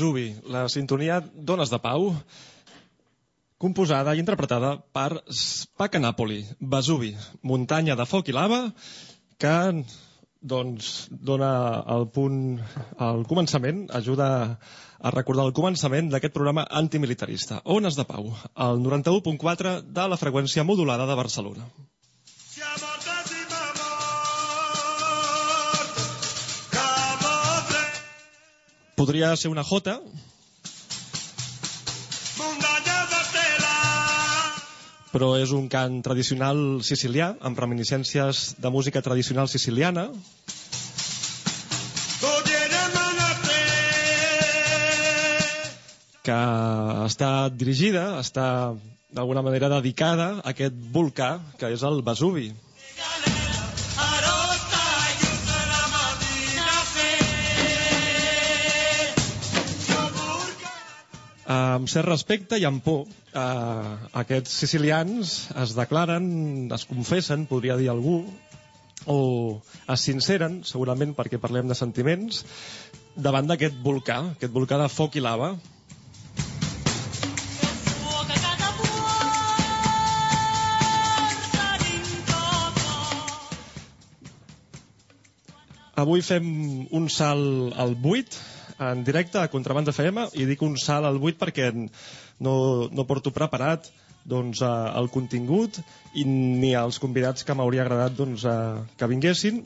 Vesuvi, la sintonia d'Ones de Pau, composada i interpretada per Spaca Napoli, Vesuvi, muntanya de foc i lava, que doncs, dona el punt al començament, ajuda a recordar el començament d'aquest programa antimilitarista. Ones de Pau, el 91.4 de la freqüència modulada de Barcelona. Podria ser una jota, però és un cant tradicional sicilià, amb reminiscències de música tradicional siciliana. que està dirigida, està d'alguna manera dedicada a aquest volcà que és el Vesuvi. Amb cert respecte i amb por. Eh, aquests sicilians es declaren, es confessen, podria dir algú, o es sinceren, segurament perquè parlem de sentiments, davant d'aquest volcà, aquest volcà de foc i lava, Avui fem un salt al 8 en directe a Contrabanda FM i dic un salt al 8 perquè no, no porto preparat doncs, eh, el contingut i ni els convidats que m'hauria agradat doncs, eh, que vinguessin.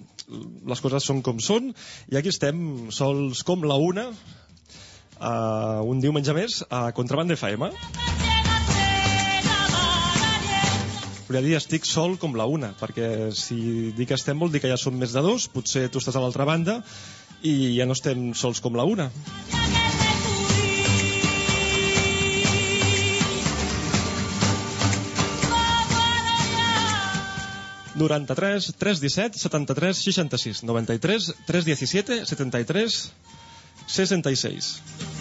Les coses són com són i aquí estem sols com la una eh, un diumenge més a Contrabanda FM. Volia dir, estic sol com la una, perquè si dic que estem vol dir que ja som més de dos, potser tu estàs a l'altra banda i ja no estem sols com la una. 93 317 73 66 93 317 73 66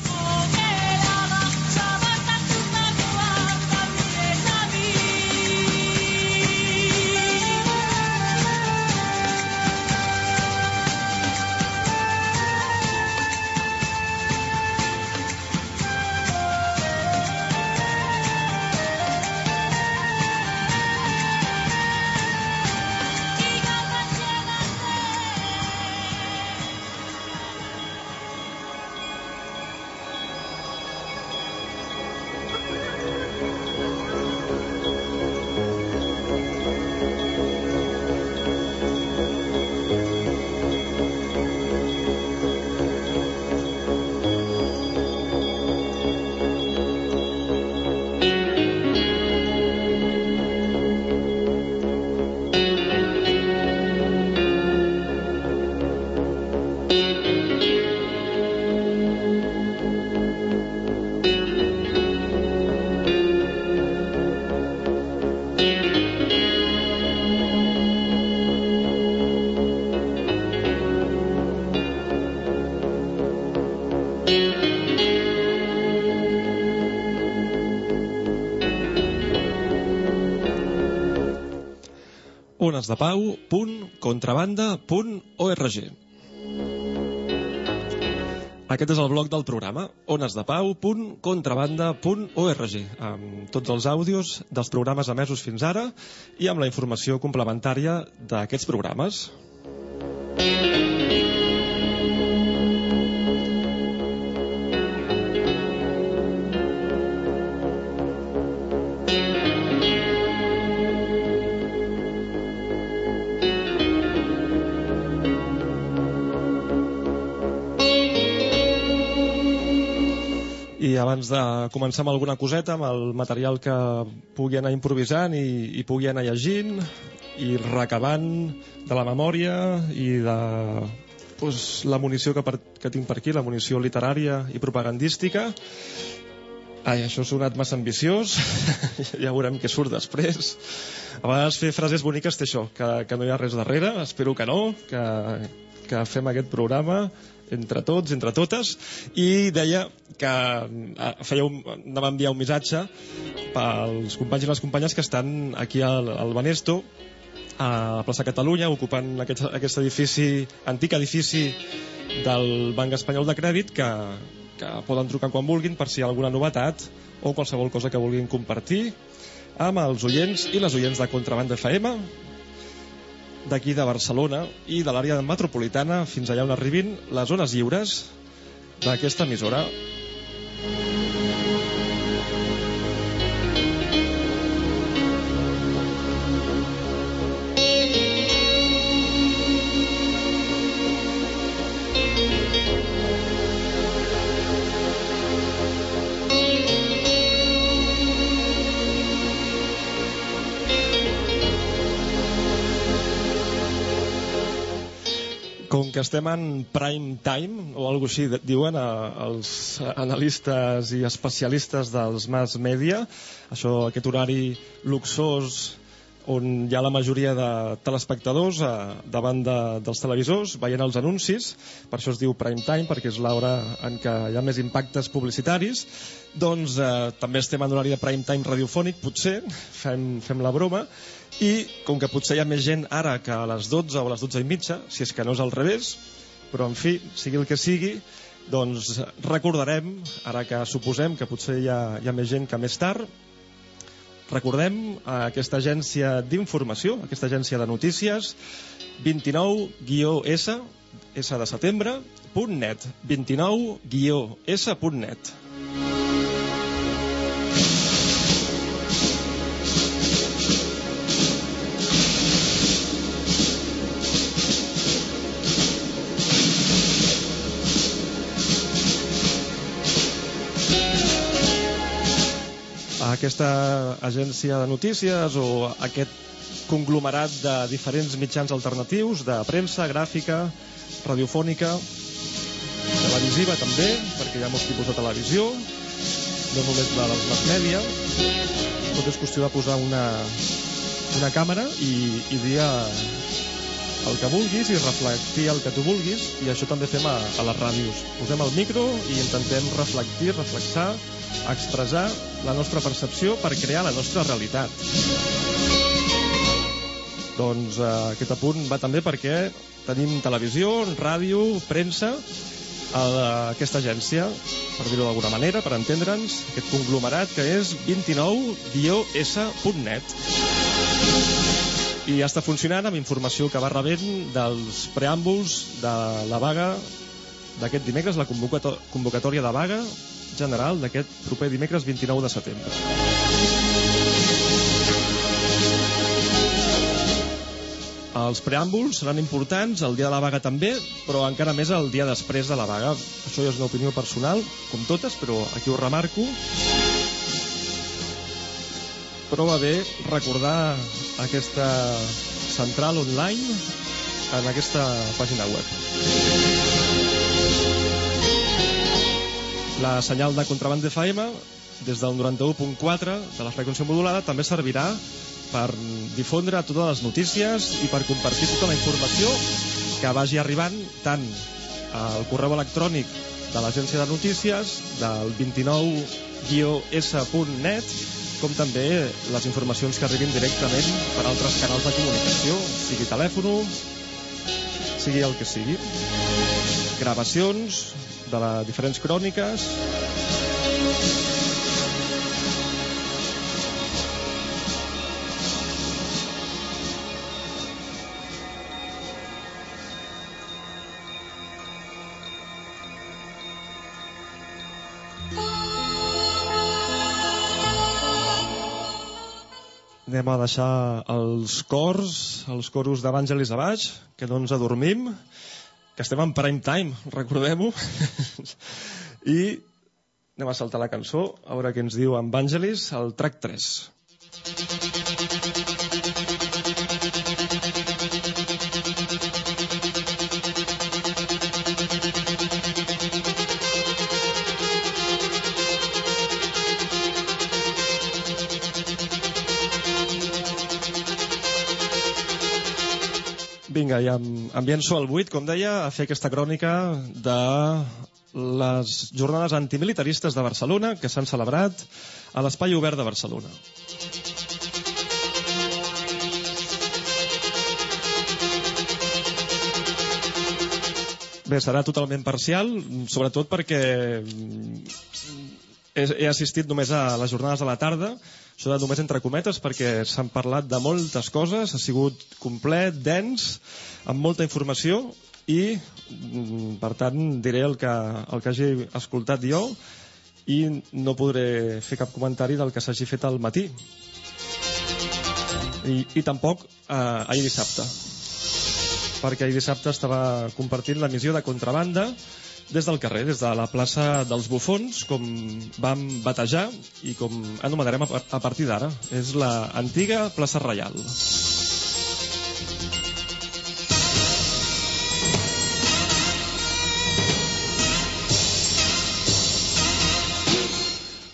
onesdepau.contrabanda.org aquest és el blog del programa, onesdepau.contrabanda.org, amb tots els àudios dels programes emesos fins ara i amb la informació complementària d'aquests programes. Abans de començar amb alguna coseta, amb el material que pugui anar improvisant i, i pugui anar llegint i recabant de la memòria i de pues, la munició que, per, que tinc per aquí, la munició literària i propagandística. Ai, això ha sonat massa ambiciós, ja veurem què surt després. A vegades fer frases boniques té això, que, que no hi ha res darrere, espero que no, que, que fem aquest programa entre tots, entre totes, i deia que eh, feia un, anava a enviar un missatge pels companys i les companyes que estan aquí al, al Banesto, a la plaça Catalunya, ocupant aquest, aquest edifici, antic edifici del Banc Espanyol de Crèdit, que, que poden trucar quan vulguin per si hi ha alguna novetat o qualsevol cosa que vulguin compartir amb els oients i les oients de Contrabanda FM d'aquí de Barcelona i de l'àrea metropolitana fins allà on arribin les zones lliures d'aquesta emissora. Estem en prime time, o alguna així diuen eh, els analistes i especialistes dels mass media, això, aquest horari luxós on hi ha la majoria de telespectadors eh, davant de, dels televisors veient els anuncis, per això es diu prime time, perquè és l'hora en què hi ha més impactes publicitaris, doncs eh, també estem en horari de prime time radiofònic, potser, fem, fem la broma, i com que potser hi ha més gent ara que a les 12 o a les 12 i mitja, si és que no és al revés, però en fi, sigui el que sigui, doncs recordarem, ara que suposem que potser hi ha, hi ha més gent que més tard, recordem aquesta agència d'informació, aquesta agència de notícies, 29-S, S de setembre, net, 29 aquesta agència de notícies o aquest conglomerat de diferents mitjans alternatius, de premsa, gràfica, radiofònica, televisiva també, perquè hi ha molts tipus de televisió, no només la dels mass media, tot és qüestió de posar una, una càmera i, i dir el que vulguis i reflectir el que tu vulguis i això també fem a, a les ràdios. Posem el micro i intentem reflectir, reflexar, expressar la nostra percepció per crear la nostra realitat. Doncs eh, aquest apunt va també perquè tenim televisió, ràdio, premsa, a aquesta agència, per dir-ho d'alguna manera, per entendre'ns, aquest conglomerat que és 29-s.net. I ja està funcionant amb informació que va rebent dels preàmbuls de la vaga d'aquest dimecres, la convocatòria de vaga general d'aquest proper dimecres 29 de setembre. Els preàmbuls seran importants, el dia de la vaga també, però encara més el dia després de la vaga. Això ja és una opinió personal, com totes, però aquí ho remarco. Però va bé recordar aquesta central online en aquesta pàgina web. La senyal de contraband FM des del 91.4 de la freqüència modulada també servirà per difondre totes les notícies i per compartir tota la informació que vagi arribant tant al correu electrònic de l'agència de notícies del 29-s.net com també les informacions que arribin directament per altres canals de comunicació, sigui telèfon, sigui el que sigui. Gravacions, de les diferents cròniques. Anem a deixar els cors, els coros d'Evangelis a baix, que no ens adormim que estem en prime time, recordem-ho. I anem a saltar la cançó, a veure què ens diu Evangelis, el track 3. Vinga, i enviant-s'ho al buit, com deia, a fer aquesta crònica de les jornades antimilitaristes de Barcelona que s'han celebrat a l'Espai Obert de Barcelona. Bé, serà totalment parcial, sobretot perquè he assistit només a les jornades de la tarda, això de només entre cometes perquè s'han parlat de moltes coses, ha sigut complet, dens, amb molta informació i mm, per tant diré el que, el que hagi escoltat jo i no podré fer cap comentari del que s'hagi fet al matí. I, i tampoc eh, ahir dissabte. Perquè ahir dissabte estava compartint la missió de contrabanda des del carrer, des de la plaça dels Bufons, com vam batejar i com anomenarem a partir d'ara. És la antiga plaça Reial.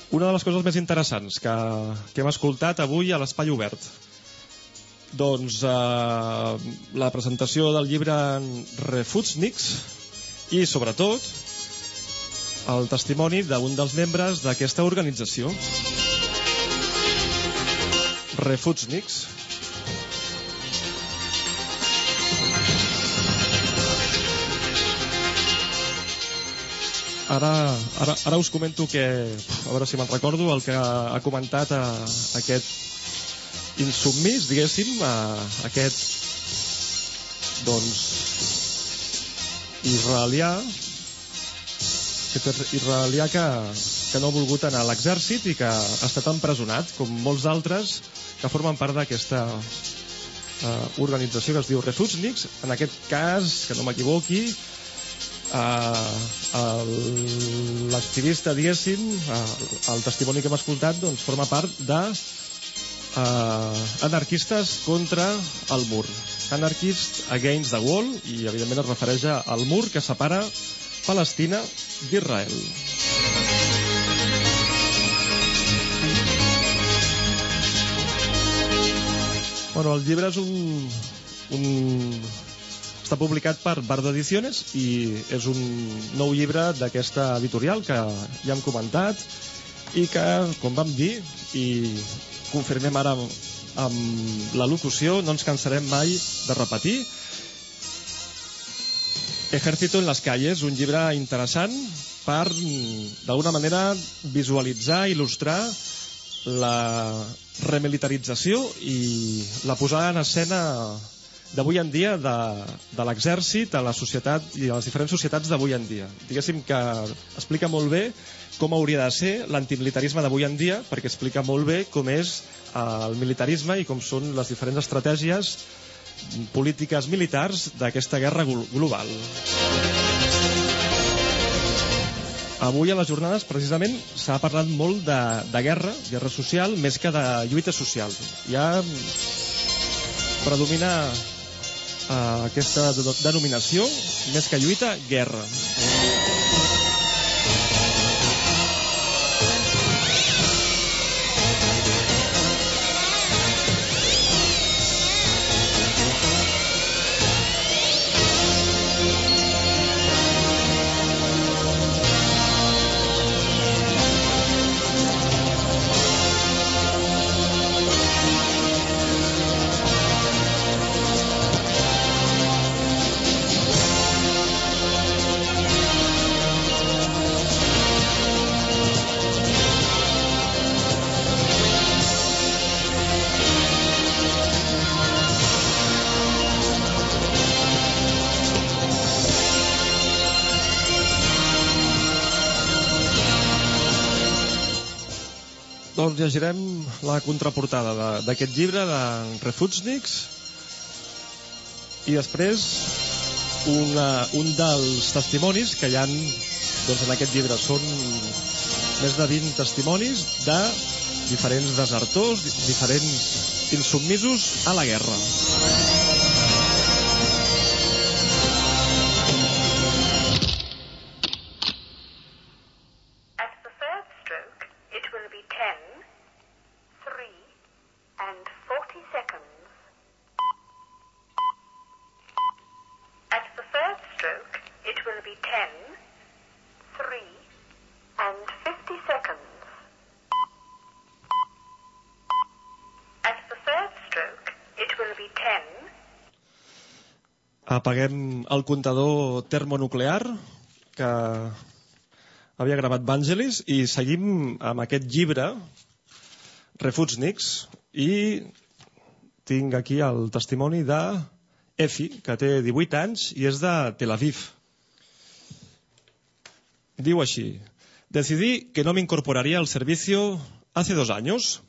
Una de les coses més interessants que, que hem escoltat avui a l'Espai Obert doncs eh, la presentació del llibre Refutsniks i, sobretot, el testimoni d'un dels membres d'aquesta organització, Refutsniks. Ara, ara, ara us comento que, a veure si me'n recordo, el que ha comentat a, a aquest insubmís, diguéssim, a aquest doncs, israelià aquest israelià que, que no ha volgut anar a l'exèrcit i que ha estat empresonat, com molts altres que formen part d'aquesta eh, organització que es diu Refusniks. En aquest cas, que no m'equivoqui, eh, l'activista, diguéssim, eh, el testimoni que hem escoltat, doncs, forma part de eh, anarquistes contra el mur. Anarchist Against the Wall, i evidentment es refereix al mur que separa Palestina d'Israel. Bueno, el llibre és un, un... està publicat per Bardo Ediciones i és un nou llibre d'aquesta editorial que ja hem comentat i que, com vam dir, i confirmem ara amb la locució, no ens cansarem mai de repetir. Ejército en les calles, un llibre interessant per, d'alguna manera, visualitzar, il·lustrar la remilitarització i la posada en escena d'avui en dia de, de l'exèrcit a la societat i a les diferents societats d'avui en dia. Diguéssim que explica molt bé com hauria de ser l'antimilitarisme d'avui en dia, perquè explica molt bé com és eh, el militarisme i com són les diferents estratègies polítiques militars d'aquesta guerra global. Avui a les jornades, precisament, s'ha parlat molt de, de guerra, guerra social, més que de lluita social. Ja predomina eh, aquesta denominació, més que lluita, guerra. Llegirem la contraportada d'aquest llibre de Refutsniks i després una, un dels testimonis que hi han doncs, en aquest llibre són més de 20 testimonis de diferents desertors, diferents insubmisos a la guerra. Apaguem el comptador termonuclear que havia gravat Vangelis i seguim amb aquest llibre Refutsniks i tinc aquí el testimoni de Efi, que té 18 anys i és de Tel Aviv. Diu així, decidí que no m'incorporaria al servicio hace dos años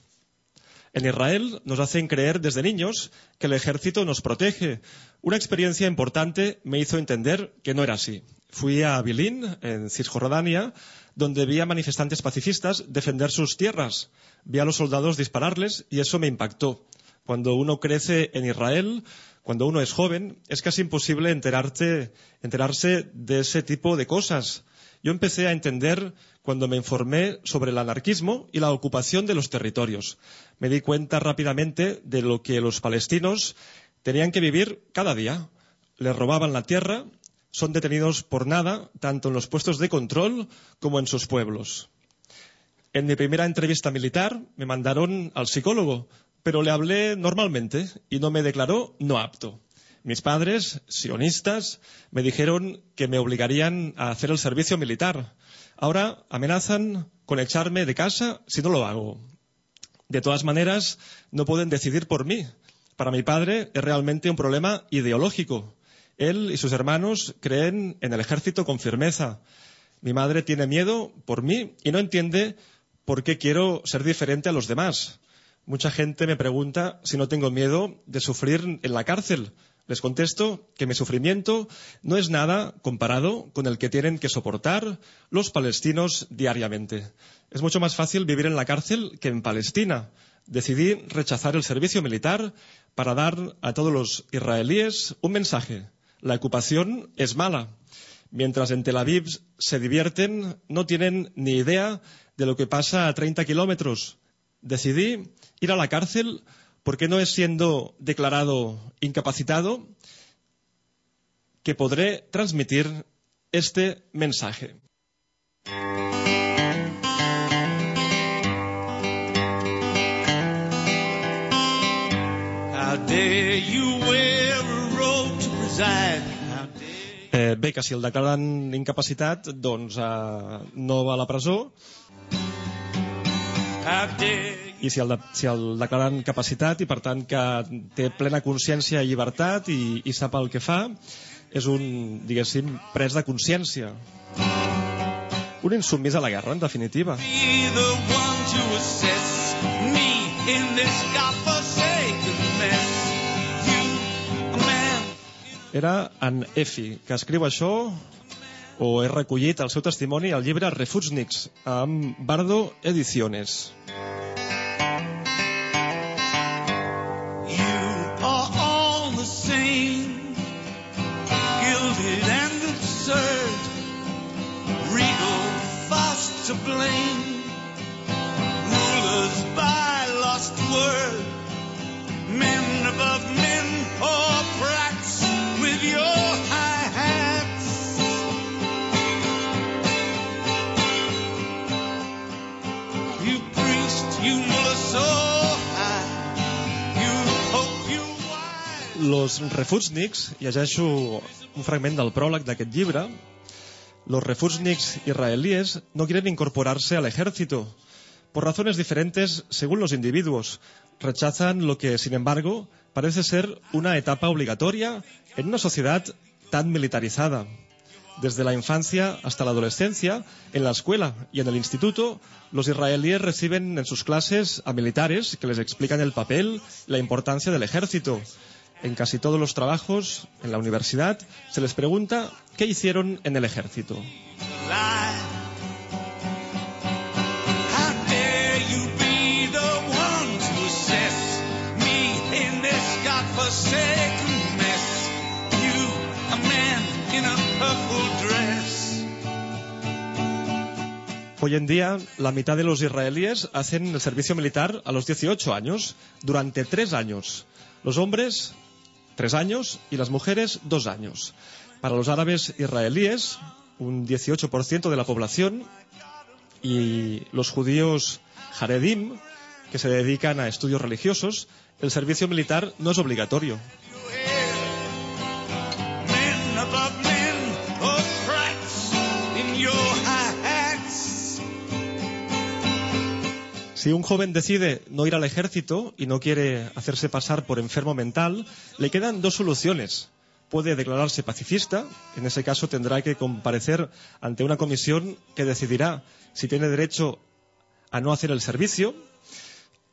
En Israel nos hacen creer desde niños que el ejército nos protege. Una experiencia importante me hizo entender que no era así. Fui a Bilín, en Cisjordania, donde vi a manifestantes pacifistas defender sus tierras. Vi a los soldados dispararles y eso me impactó. Cuando uno crece en Israel, cuando uno es joven, es casi imposible enterarse de ese tipo de cosas. Yo empecé a entender cuando me informé sobre el anarquismo y la ocupación de los territorios. Me di cuenta rápidamente de lo que los palestinos tenían que vivir cada día. Les robaban la tierra, son detenidos por nada, tanto en los puestos de control como en sus pueblos. En mi primera entrevista militar me mandaron al psicólogo, pero le hablé normalmente y no me declaró no apto. Mis padres, sionistas, me dijeron que me obligarían a hacer el servicio militar. Ahora amenazan con echarme de casa si no lo hago. De todas maneras, no pueden decidir por mí. Para mi padre es realmente un problema ideológico. Él y sus hermanos creen en el ejército con firmeza. Mi madre tiene miedo por mí y no entiende por qué quiero ser diferente a los demás. Mucha gente me pregunta si no tengo miedo de sufrir en la cárcel. Les contesto que mi sufrimiento no es nada comparado con el que tienen que soportar los palestinos diariamente. Es mucho más fácil vivir en la cárcel que en Palestina. Decidí rechazar el servicio militar para dar a todos los israelíes un mensaje. La ocupación es mala. Mientras en Tel Aviv se divierten, no tienen ni idea de lo que pasa a 30 kilómetros. Decidí ir a la cárcel porque no es siendo declarado incapacitado que podré transmitir este mensaje. Eh, bé, que si el declaren incapacitat, doncs eh, no va a la presó. I si el, de, si el declaren capacitat i, per tant, que té plena consciència i llibertat i, i sap el que fa, és un, diguéssim, pres de consciència. Un insubmís a la guerra, en definitiva. Era en Efi, que escriu això o he recollit el seu testimoni al llibre Refutsniks amb Bardo Ediciones. You Los refutsniks, llegeixo un fragment del pròleg d'aquest llibre, los refutsniks israelíes no quieren incorporarse al ejército por razones diferentes según los individuos. Rechazan lo que, sin embargo, parece ser una etapa obligatoria en una sociedad tan militarizada. Desde la infancia hasta la adolescencia, en la escuela y en el instituto, los israelíes reciben en sus clases a militares que les explican el papel y la importancia del ejército. En casi todos los trabajos, en la universidad, se les pregunta qué hicieron en el ejército. Hoy en día, la mitad de los israelíes hacen el servicio militar a los 18 años, durante tres años. Los hombres, tres años, y las mujeres, dos años. Para los árabes israelíes, un 18% de la población, y los judíos Haredim, que se dedican a estudios religiosos, el servicio militar no es obligatorio. Si un joven decide no ir al ejército y no quiere hacerse pasar por enfermo mental, le quedan dos soluciones. Puede declararse pacifista, en ese caso tendrá que comparecer ante una comisión que decidirá si tiene derecho a no hacer el servicio.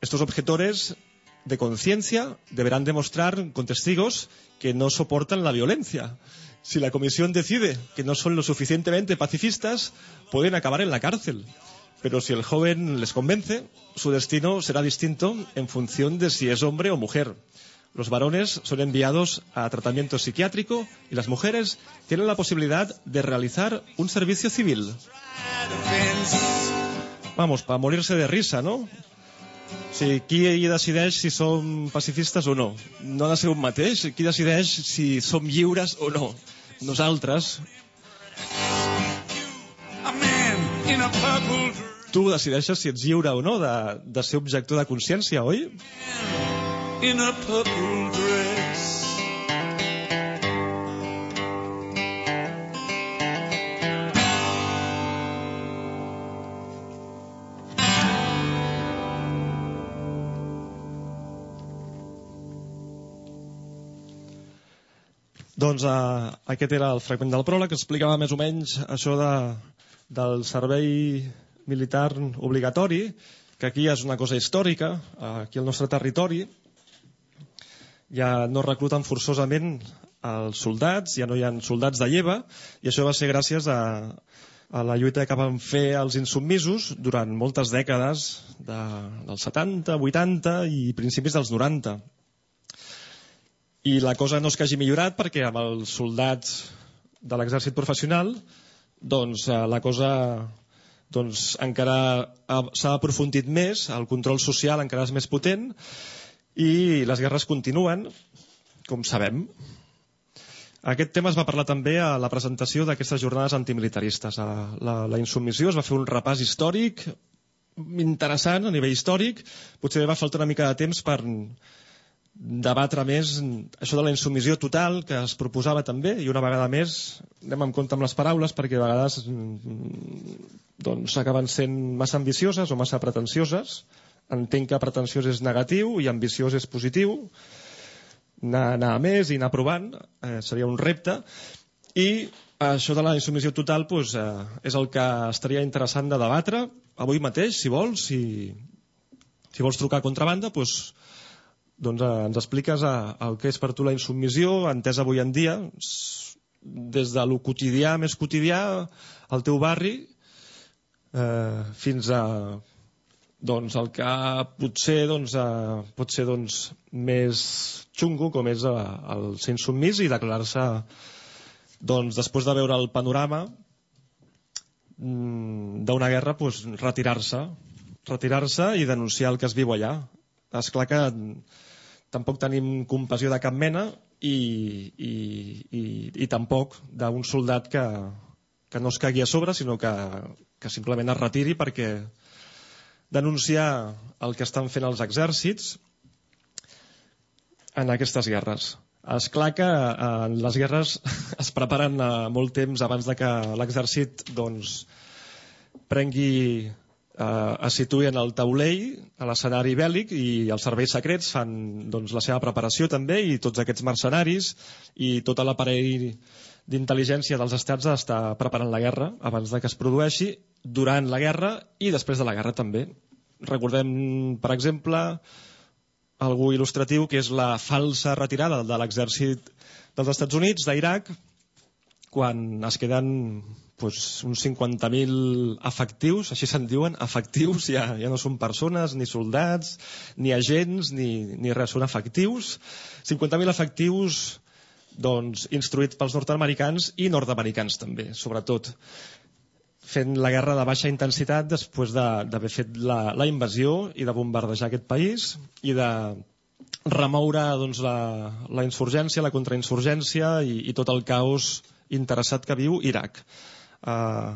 Estos objetores de conciencia deberán demostrar con testigos que no soportan la violencia. Si la comisión decide que no son lo suficientemente pacifistas, pueden acabar en la cárcel. Pero si el joven les convence, su destino será distinto en función de si es hombre o mujer. Los varones son enviados a tratamiento psiquiátrico y las mujeres tienen la posibilidad de realizar un servicio civil. Vamos, para morirse de risa, no? Qui decideix si som pacifistes o no. No ha de ser un mateix. Qui decideix si som lliures o no. Nosaltres. Tu decideixes si ets lliure o no de, de ser objector de consciència, oi? in a purple dress. Doncs uh, aquest era el fragment del pròleg que explicava més o menys això de, del servei militar obligatori, que aquí és una cosa històrica, aquí al nostre territori ja no recluten forçosament els soldats, ja no hi ha soldats de lleva, i això va ser gràcies a, a la lluita que van fer els insubmisos durant moltes dècades, de, dels 70, 80 i principis dels 90 i la cosa no és que hagi millorat perquè amb els soldats de l'exèrcit professional doncs eh, la cosa doncs encara s'ha aprofundit més, el control social encara és més potent i les guerres continuen, com sabem. Aquest tema es va parlar també a la presentació d'aquestes jornades antimilitaristes. A la, la insubmissió es va fer un repàs històric interessant a nivell històric. Potser va faltar una mica de temps per, debatre més això de la insubmissió total que es proposava també i una vegada més anem en compte amb les paraules perquè a vegades mm, doncs acaben sent massa ambicioses o massa pretensioses. Entenc que pretensiós és negatiu i ambiciós és positiu. Anar, anar a més i anar provant eh, seria un repte. I això de la insubmissió total doncs, eh, és el que estaria interessant de debatre avui mateix si vols si, si vols trucar a contrabanda doncs doncs eh, ens expliques eh, el que és per tu la insubmissió, entesa avui en dia, des de lo quotidià més quotidià, al teu barri, eh, fins a doncs, el que potser doncs, eh, pot ser doncs, més xungo, com és eh, el ser insubmís i declarar-se, doncs, després de veure el panorama mm, d'una guerra, doncs, retirar-se retirar-se i denunciar el que es viu allà. És clar que tampoc tenim compassió de cap mena i, i, i, i tampoc d'un soldat que, que no es cagui a sobre, sinó que, que simplement es retiri perquè denunciar el que estan fent els exèrcits en aquestes guerres. És clar que eh, les guerres es preparen eh, molt temps abans de que l'exèrcit doncs, prengui eh, es situï en el taulell, a l'escenari bèl·lic, i els serveis secrets fan doncs, la seva preparació també, i tots aquests mercenaris i tot l'aparell d'intel·ligència dels estats està preparant la guerra abans de que es produeixi, durant la guerra i després de la guerra també. Recordem, per exemple, algú il·lustratiu que és la falsa retirada de l'exèrcit dels Estats Units, d'Iraq, quan es queden pues, uns 50.000 efectius, així se'n diuen, efectius, ja, ja no són persones, ni soldats, ni agents, ni, ni res, són efectius. 50.000 efectius doncs, instruïts pels nord-americans i nord-americans també, sobretot fent la guerra de baixa intensitat després d'haver de, fet la, la invasió i de bombardejar aquest país i de remoure doncs, la, la insurgència, la contrainsurgència i, i tot el caos interessat que viu Iraq. Uh,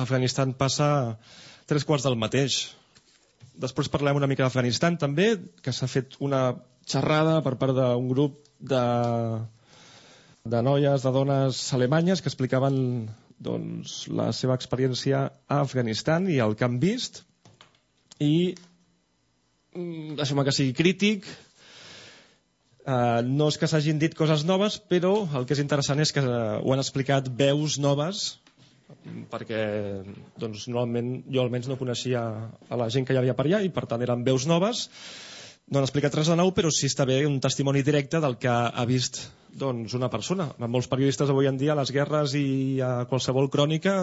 Afganistan passa tres quarts del mateix. Després parlem una mica d'Afganistan també, que s'ha fet una xerrada per part d'un grup de, de noies, de dones alemanyes que explicaven doncs, la seva experiència a Afganistan i el que han vist i mm, deixem que sigui crític Uh, no és que s'hagin dit coses noves, però el que és interessant és que uh, ho han explicat veus noves, perquè doncs, normalment jo almenys no coneixia a la gent que hi havia per allà i per tant eren veus noves. No han explicat res de nou, però sí està bé un testimoni directe del que ha vist doncs, una persona. Molts periodistes avui en dia a les guerres i a qualsevol crònica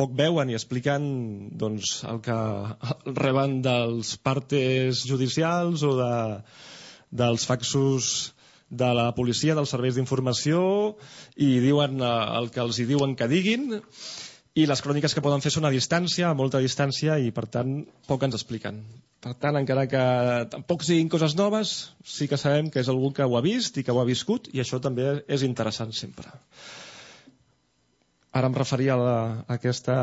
poc veuen i expliquen doncs, el que reben dels partes judicials o de, dels faxos de la policia, dels serveis d'informació i diuen eh, el que els hi diuen que diguin i les cròniques que poden fer són a distància, a molta distància i per tant poc ens expliquen. Per tant, encara que tampoc siguin coses noves, sí que sabem que és algú que ho ha vist i que ho ha viscut i això també és interessant sempre. Ara em referia a, la, a aquesta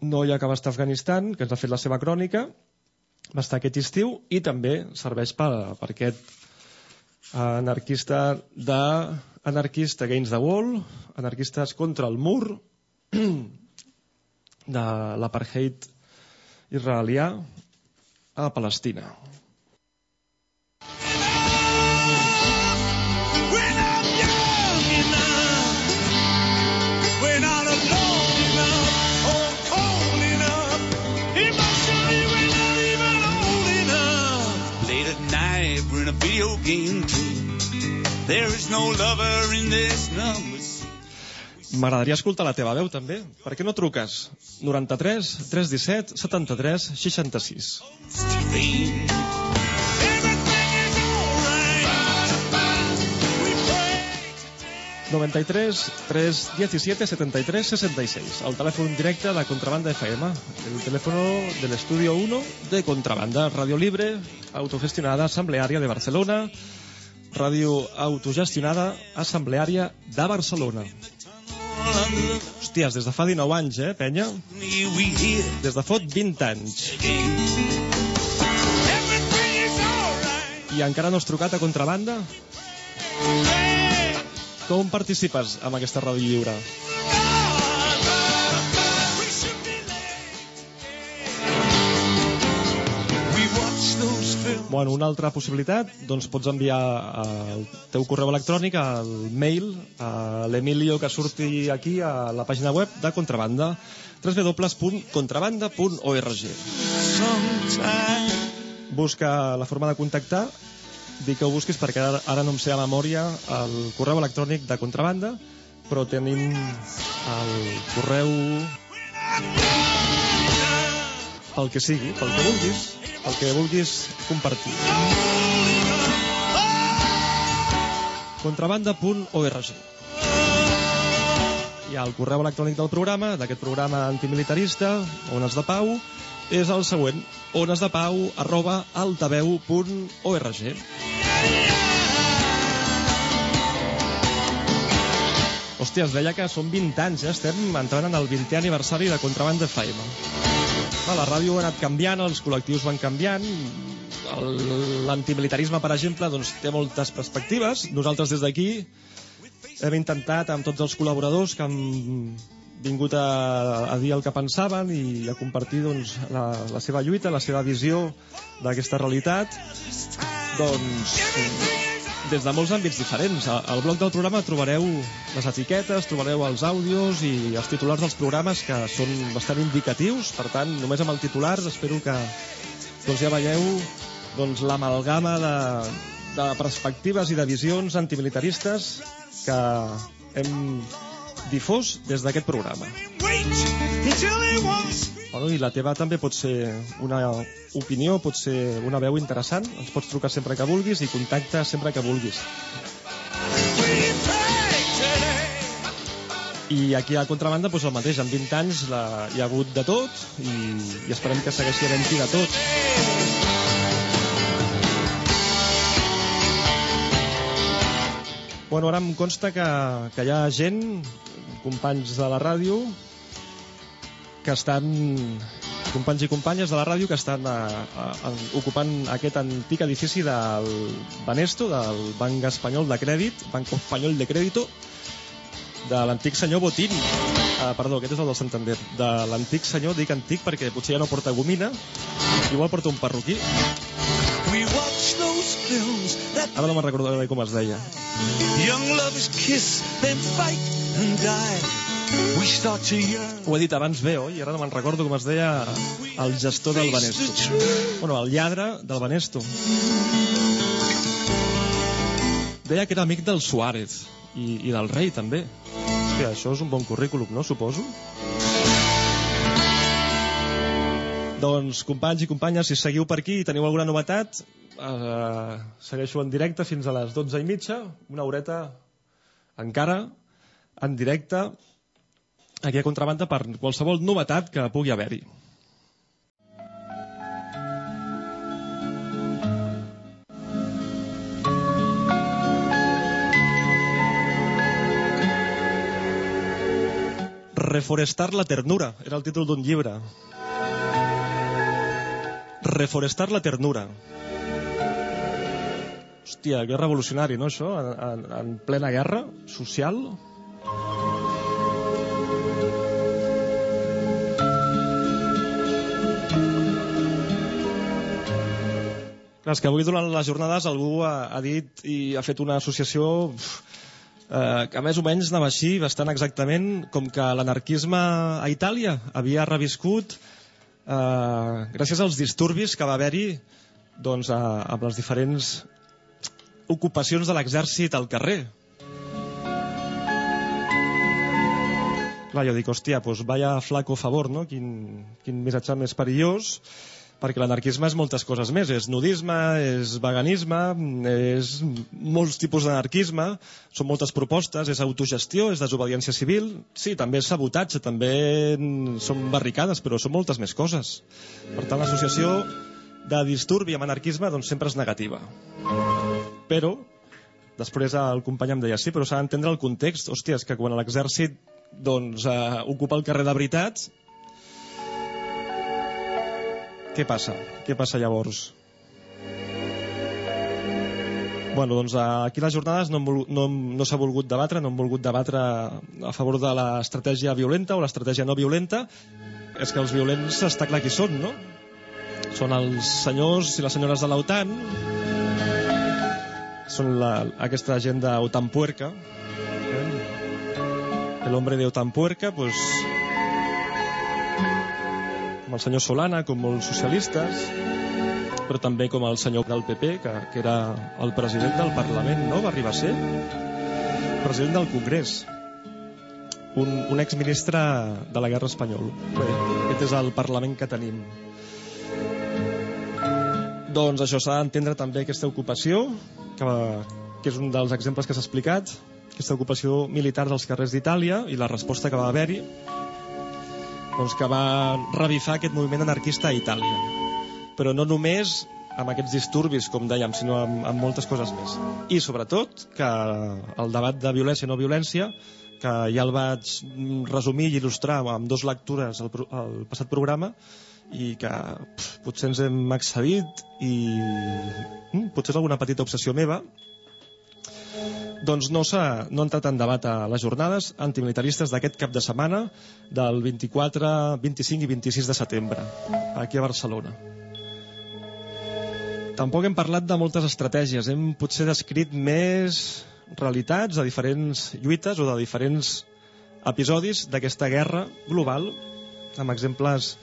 noia que va estar a Afganistan, que ens ha fet la seva crònica, va estar aquest estiu i també serveix per, per aquest anarquista de anarquista Gains the Wall, anarquistes contra el mur de l'apartheid israelià a Palestina. Too. There is no lover in this number. M'agradaria escoltar la teva veu, també. Per què no truques? 93 317 73 66. 93 317 73 66. El telèfon directe de Contrabanda FM. El teléfono del Estudio 1 de Contrabanda. Radio Libre, autogestionada, assembleària de Barcelona. Ràdio autogestionada, assembleària de Barcelona. Hòsties, des de fa 19 anys, eh, penya? Des de fot 20 anys. I encara no has trucat a Contrabanda? Com participes amb aquesta ràdio lliure? Bueno, una altra possibilitat, doncs pots enviar el teu correu electrònic al mail a l'Emilio que surti aquí a la pàgina web de Contrabanda www.contrabanda.org. Busca la forma de contactar dic que ho busquis perquè ara, ara no em sé a memòria el correu electrònic de Contrabanda però tenim el correu pel que sigui, pel que vulguis pel que vulguis compartir. contrabanda.org i el correu electrònic del programa, d'aquest programa antimilitarista, Ones de Pau, és el següent, onesdepau arroba altaveu.org. Hòstia, es deia que són 20 anys, ja estem entrant en el 20è aniversari de Contrabanda FM. Va, la ràdio ha anat canviant, els col·lectius van canviant, l'antimilitarisme, per exemple, doncs, té moltes perspectives. Nosaltres des d'aquí hem intentat amb tots els col·laboradors que han vingut a, a dir el que pensaven i a compartir doncs, la, la seva lluita, la seva visió d'aquesta realitat doncs, des de molts àmbits diferents. Al blog del programa trobareu les etiquetes, trobareu els àudios i els titulars dels programes que són bastant indicatius, per tant, només amb el titular espero que doncs, ja veieu doncs, l'amalgama de, de perspectives i de visions antimilitaristes que hem difós des d'aquest programa. Bueno, I la teva també pot ser una opinió, pot ser una veu interessant. Ens pots trucar sempre que vulguis i contacta sempre que vulguis. I aquí a Contrabanda doncs el mateix, en 20 anys la, hi ha hagut de tot i, i esperem que segueixi havent-hi de tot. Bueno, ara em consta que, que hi ha gent, companys de la ràdio, que estan companys i companyes de la ràdio que estan a, a, a, ocupant aquest antic edifici del Banesto, del Banc Espanyol de Crèdit, Banco Espanyol de Crédito, de l'antic senyor Botín. Ah, perdó, aquest és el del Santander. De l'antic senyor, dic antic perquè potser ja no porta gomina, igual porta un perruquí. We watch those films that Ara no me'n recordo bé com es deia. young lovers kiss, then fight and die. We start to yearn. Ho he dit abans bé, oi? I ara no me'n recordo com es deia el gestor del Banesto. Bueno, el lladre del Banesto. Deia que era amic del Suárez i, i del rei, també. Hòstia, això és un bon currículum, no? Suposo. Doncs, companys i companyes, si seguiu per aquí i teniu alguna novetat, eh, segueixo en directe fins a les 12 i mitja, una horeta encara, en directe, aquí a Contrabanda per qualsevol novetat que pugui haver-hi. Reforestar la ternura, era el títol d'un llibre. Reforestar la ternura. Hòstia, que revolucionari, no, això? En, en, en plena guerra social? Clar, que avui durant les jornades algú ha, ha dit i ha fet una associació uf, eh, que més o menys anava així, bastant exactament, com que l'anarquisme a Itàlia havia reviscut eh, gràcies als disturbis que va haver-hi doncs, a, amb les diferents ocupacions de l'exèrcit al carrer. Clar, jo dic, hòstia, doncs vaya flaco favor, no? Quin, quin missatge més perillós, perquè l'anarquisme és moltes coses més. És nudisme, és veganisme, és molts tipus d'anarquisme, són moltes propostes, és autogestió, és desobediència civil, sí, també és sabotatge, també són barricades, però són moltes més coses. Per tant, l'associació de disturbi amb anarquisme doncs, sempre és negativa. Però, després el company em deia, sí, però s'ha d'entendre el context. Hòstia, que quan l'exèrcit doncs, eh, ocupa el carrer de veritat, què passa? Què passa llavors? Bueno, doncs aquí les jornades no, no, no s'ha volgut debatre, no hem volgut debatre a favor de l'estratègia violenta o l'estratègia no violenta. És que els violents està clar qui són, no? Són els senyors i les senyores de l'OTAN, són la, aquesta gent d'OTAN puerca, eh? el hombre de OTAN puerca, pues, com el senyor Solana, com molts socialistes, però també com el senyor del PP, que, que era el president del Parlament, no? Va arribar a ser president del Congrés. Un, un exministre de la Guerra Espanyola. Bé, aquest és el Parlament que tenim. Doncs això s'ha d'entendre també aquesta ocupació, que, que és un dels exemples que s'ha explicat, aquesta ocupació militar dels carrers d'Itàlia i la resposta que va haver-hi, doncs que va revifar aquest moviment anarquista a Itàlia. Però no només amb aquests disturbis, com dèiem, sinó amb, amb moltes coses més. I sobretot que el debat de violència o no violència, que ja el vaig resumir i il·lustrar amb dues lectures al, al passat programa, i que pf, potser ens hem excedit i mm, potser és alguna petita obsessió meva doncs no s'ha no ha entrat en debat a les jornades antimilitaristes d'aquest cap de setmana del 24, 25 i 26 de setembre aquí a Barcelona. Tampoc hem parlat de moltes estratègies. Hem potser descrit més realitats de diferents lluites o de diferents episodis d'aquesta guerra global amb exemples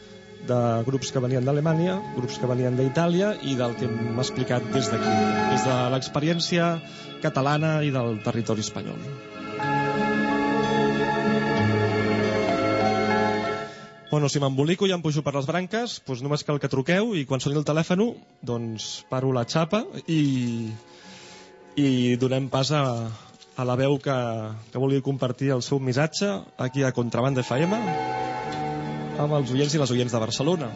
de grups que venien d'Alemanya, grups que venien d'Itàlia i del que hem explicat des d'aquí, des de l'experiència catalana i del territori espanyol. Bueno, si m'embolico i em pujo per les branques, doncs només cal que truqueu i quan soni el telèfon, doncs paro la xapa i, i donem pas a, a la veu que, que vulgui compartir el seu missatge aquí a Contrabanda FM amb els oients i les oients de Barcelona.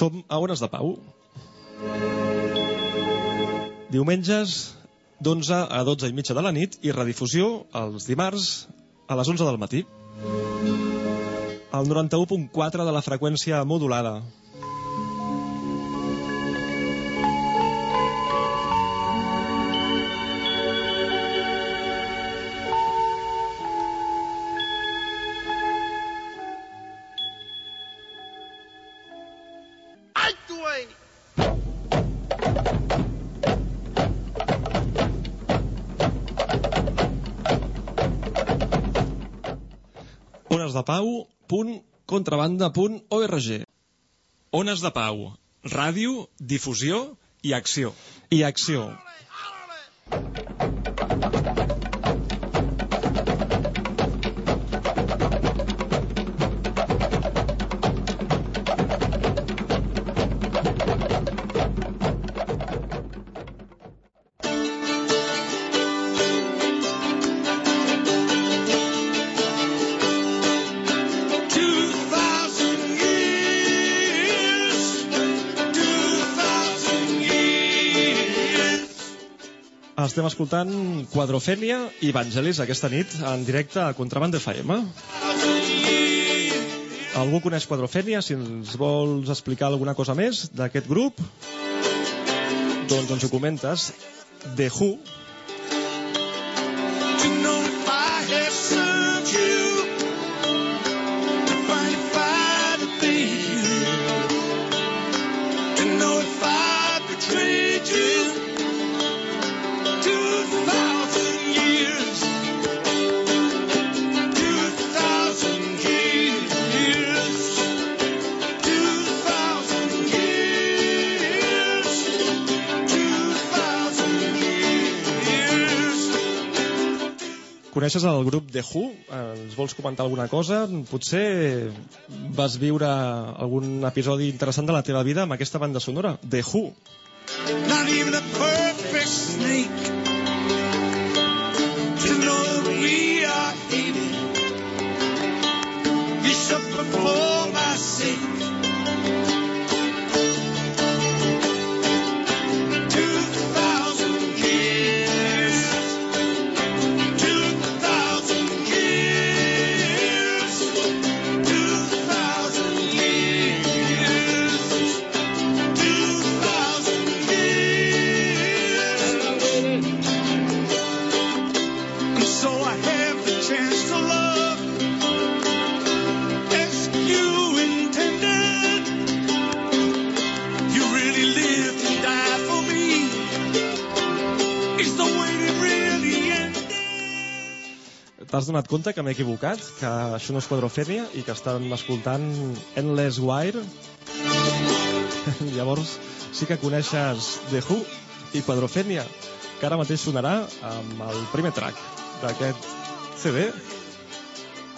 Som a Hores de Pau. Diumenges d'11 a 12 i mitja de la nit i redifusió els dimarts a les 11 del matí. Al 91.4 de la freqüència modulada. onesdepau.contrabanda.org Ones de Pau, ràdio, difusió i acció. i acció. Two Estem escoltant Quadrofènia i Evangelis aquesta nit en directe a Contraband FM. Algú coneix Quadrofènia? Si ens vols explicar alguna cosa més d'aquest grup, doncs ens ho comentes. The Who, coneixes el grup The Who, eh, ens vols comentar alguna cosa? Potser vas viure algun episodi interessant de la teva vida amb aquesta banda sonora, The Who. Not even a perfect snake to know that we are hated. You suffer for my sake. T'has donat compte que m'he equivocat, que això no és quadrofènia i que estan escoltant Endless Wire? Llavors sí que coneixes The Who i quadrofènia, que ara mateix sonarà amb el primer track d'aquest CD,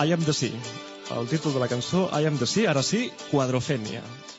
I Am The Sea. El títol de la cançó, I Am The Sea, ara sí, quadrofènia. Why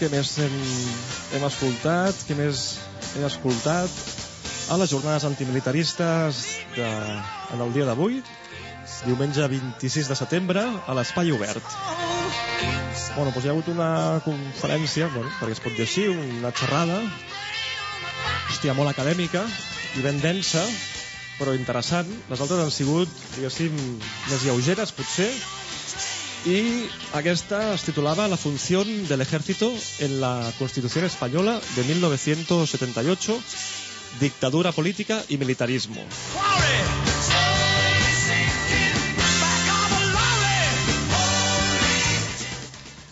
Què, més hem, hem escoltat? Què més he escoltat? A les jornades antimilitaristes de, en el dia d'avui, diumenge 26 de setembre, a l'Espai Obert. Bueno, doncs hi ha hagut una conferència, bueno, perquè es pot dir així, una xerrada, hòstia, molt acadèmica i ben densa, però interessant. Les altres han sigut, diguéssim, més lleugeres, potser, y aquesta es titulaba La función del ejército en la Constitución Española de 1978, dictadura política y militarismo.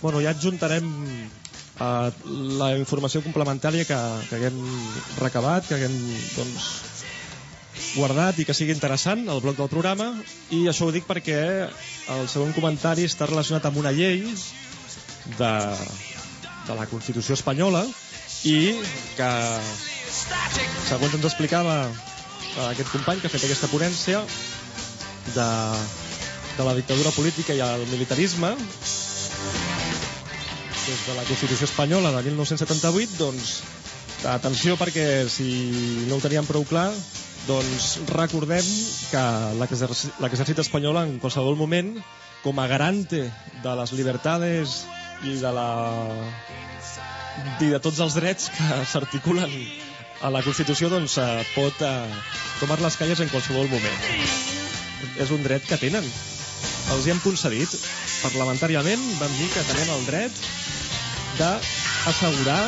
Bueno, ja adjuntarem eh, la informació complementària que, que haguem recabat, que haguem doncs, guardat i que sigui interessant al bloc del programa. I això ho dic perquè el segon comentari està relacionat amb una llei de, de la Constitució espanyola i que segons ens explicava aquest company que ha fet aquesta ponència de, de la dictadura política i el militarisme des de la Constitució espanyola de 1978 doncs atenció perquè si no ho teníem prou clar doncs recordem que l'exèrcit espanyol en qualsevol moment com a garante de les libertades i de la i de tots els drets que s'articulen a la Constitució doncs eh, pot eh, tomar les calles en qualsevol moment. És un dret que tenen. Els hi hem concedit. Parlamentàriament vam dir que tenen el dret d'assegurar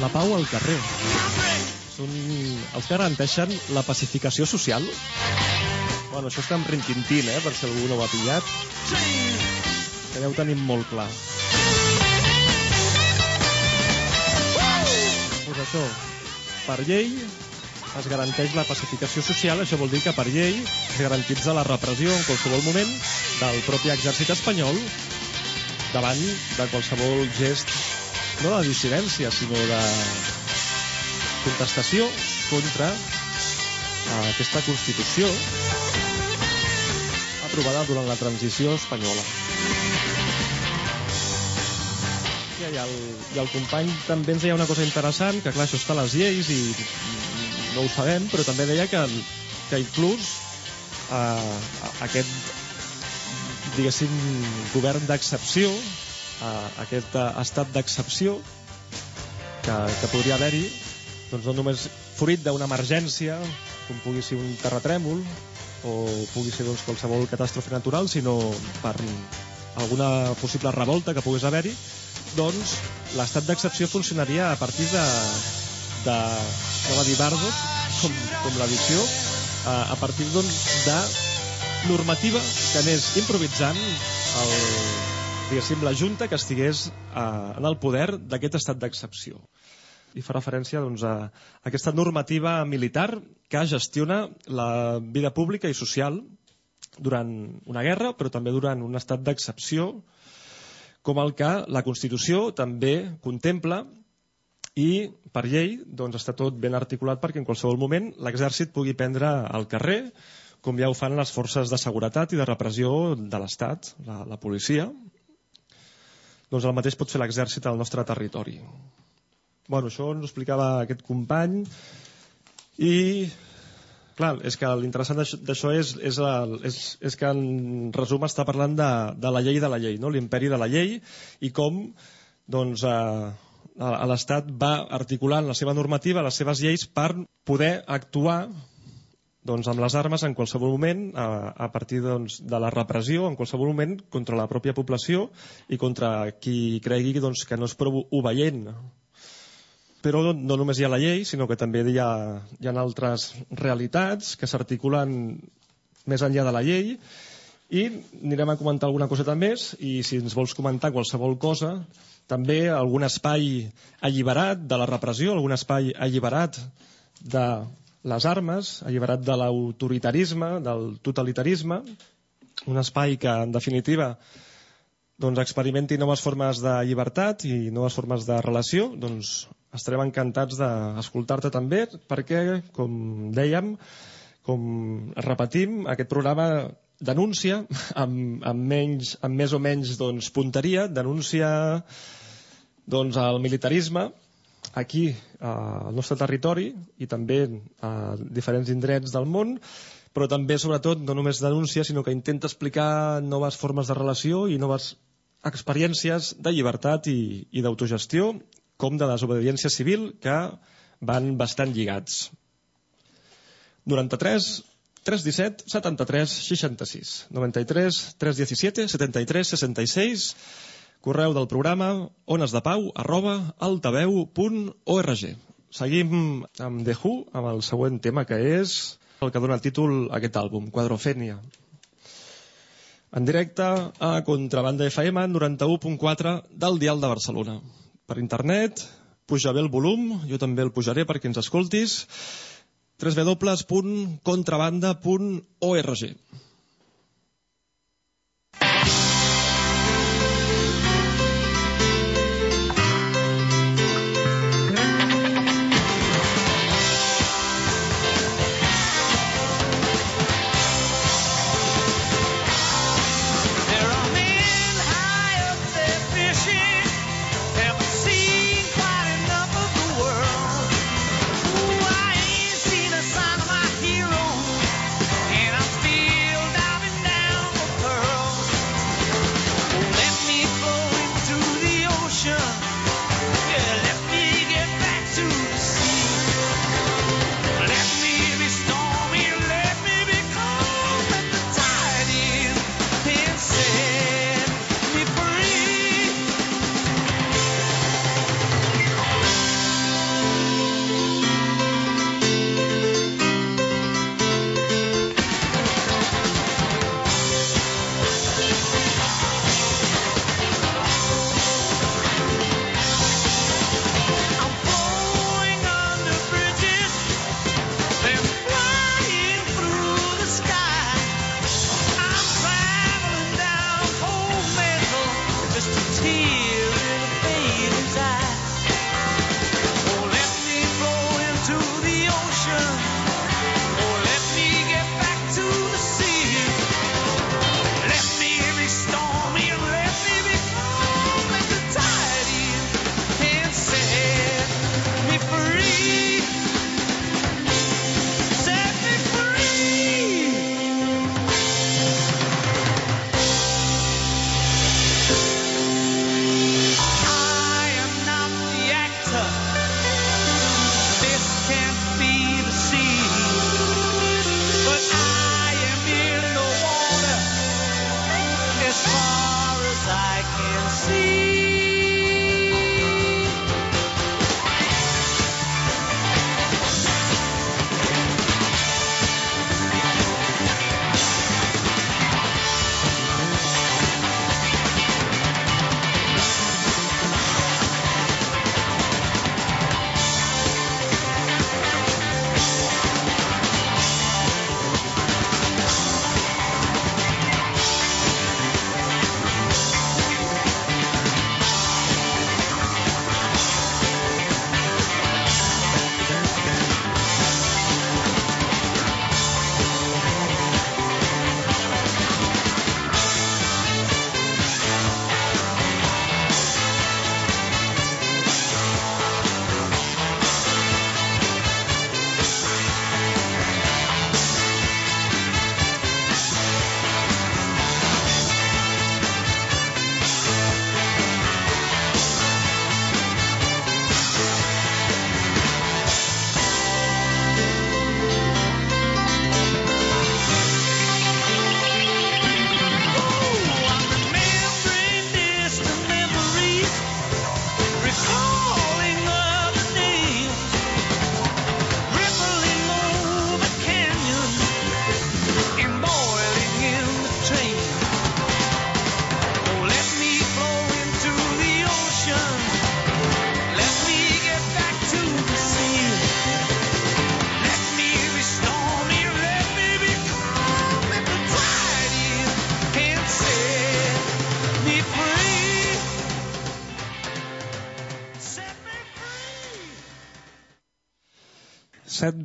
la pau al carrer. Són els que garanteixen la pacificació social. Bueno, això està en rintintín, eh, per si algú no ho ha pillat. que ja ho tenim molt clar. Pues això, per llei es garanteix la pacificació social, això vol dir que per llei es garantitza la repressió en qualsevol moment del propi exèrcit espanyol davant de qualsevol gest no de dissidència, sinó de contestació contra eh, aquesta Constitució aprovada durant la transició espanyola. I el, I el company també ens deia una cosa interessant, que clar, això està a les lleis i no ho sabem, però també deia que, que inclús eh, aquest diguéssim, govern d'excepció, eh, aquest estat d'excepció que, que podria haver-hi, doncs no només fruit d'una emergència, com pugui ser un terratrèmol, o pugui ser doncs, qualsevol catàstrofe natural, sinó per alguna possible revolta que pogués haver-hi, doncs l'estat d'excepció funcionaria a partir de, de no va dir com, com l'addició, a, a partir doncs, de normativa que anés improvisant el, diguéssim, la Junta que estigués eh, en el poder d'aquest estat d'excepció. I fa referència doncs, a, aquesta normativa militar que gestiona la vida pública i social durant una guerra, però també durant un estat d'excepció, com el que la Constitució també contempla i per llei doncs, està tot ben articulat perquè en qualsevol moment l'exèrcit pugui prendre al carrer, com ja ho fan les forces de seguretat i de repressió de l'Estat, la, la policia. Doncs el mateix pot fer l'exèrcit al nostre territori. Bueno, això ens ho explicava aquest company i clar, és que l'interessant d'això és, és, el, és, és que en resum està parlant de, de la llei de la llei, no? l'imperi de la llei i com doncs, eh, l'Estat va articulant la seva normativa, les seves lleis, per poder actuar doncs, amb les armes en qualsevol moment, a, a partir doncs, de la repressió, en qualsevol moment, contra la pròpia població i contra qui cregui doncs, que no és prou obeient. Però no només hi ha la llei, sinó que també hi ha, hi ha altres realitats que s'articulen més enllà de la llei i anirem a comentar alguna coseta més i si ens vols comentar qualsevol cosa també algun espai alliberat de la repressió, algun espai alliberat de les armes, alliberat de l'autoritarisme, del totalitarisme, un espai que, en definitiva, doncs, experimenti noves formes de llibertat i noves formes de relació, doncs estarem encantats d'escoltar-te també, perquè, com dèiem, com repetim, aquest programa denuncia amb, amb, menys, amb més o menys doncs, punteria, denuncia doncs el militarisme aquí al nostre territori i també a diferents indrets del món, però també, sobretot, no només denuncia, sinó que intenta explicar noves formes de relació i noves experiències de llibertat i, i d'autogestió, com de desobediència civil, que van bastant lligats. 93 317 73 66 93 317 73 66 Correu del programa onesdepau arroba altaveu.org. Seguim amb The Who, amb el següent tema que és el que dona títol a aquest àlbum, Quadrofènia. En directe a Contrabanda FM 91.4 del Dial de Barcelona. Per internet, puja bé el volum, jo també el pujaré perquè ens escoltis, www.contrabanda.org.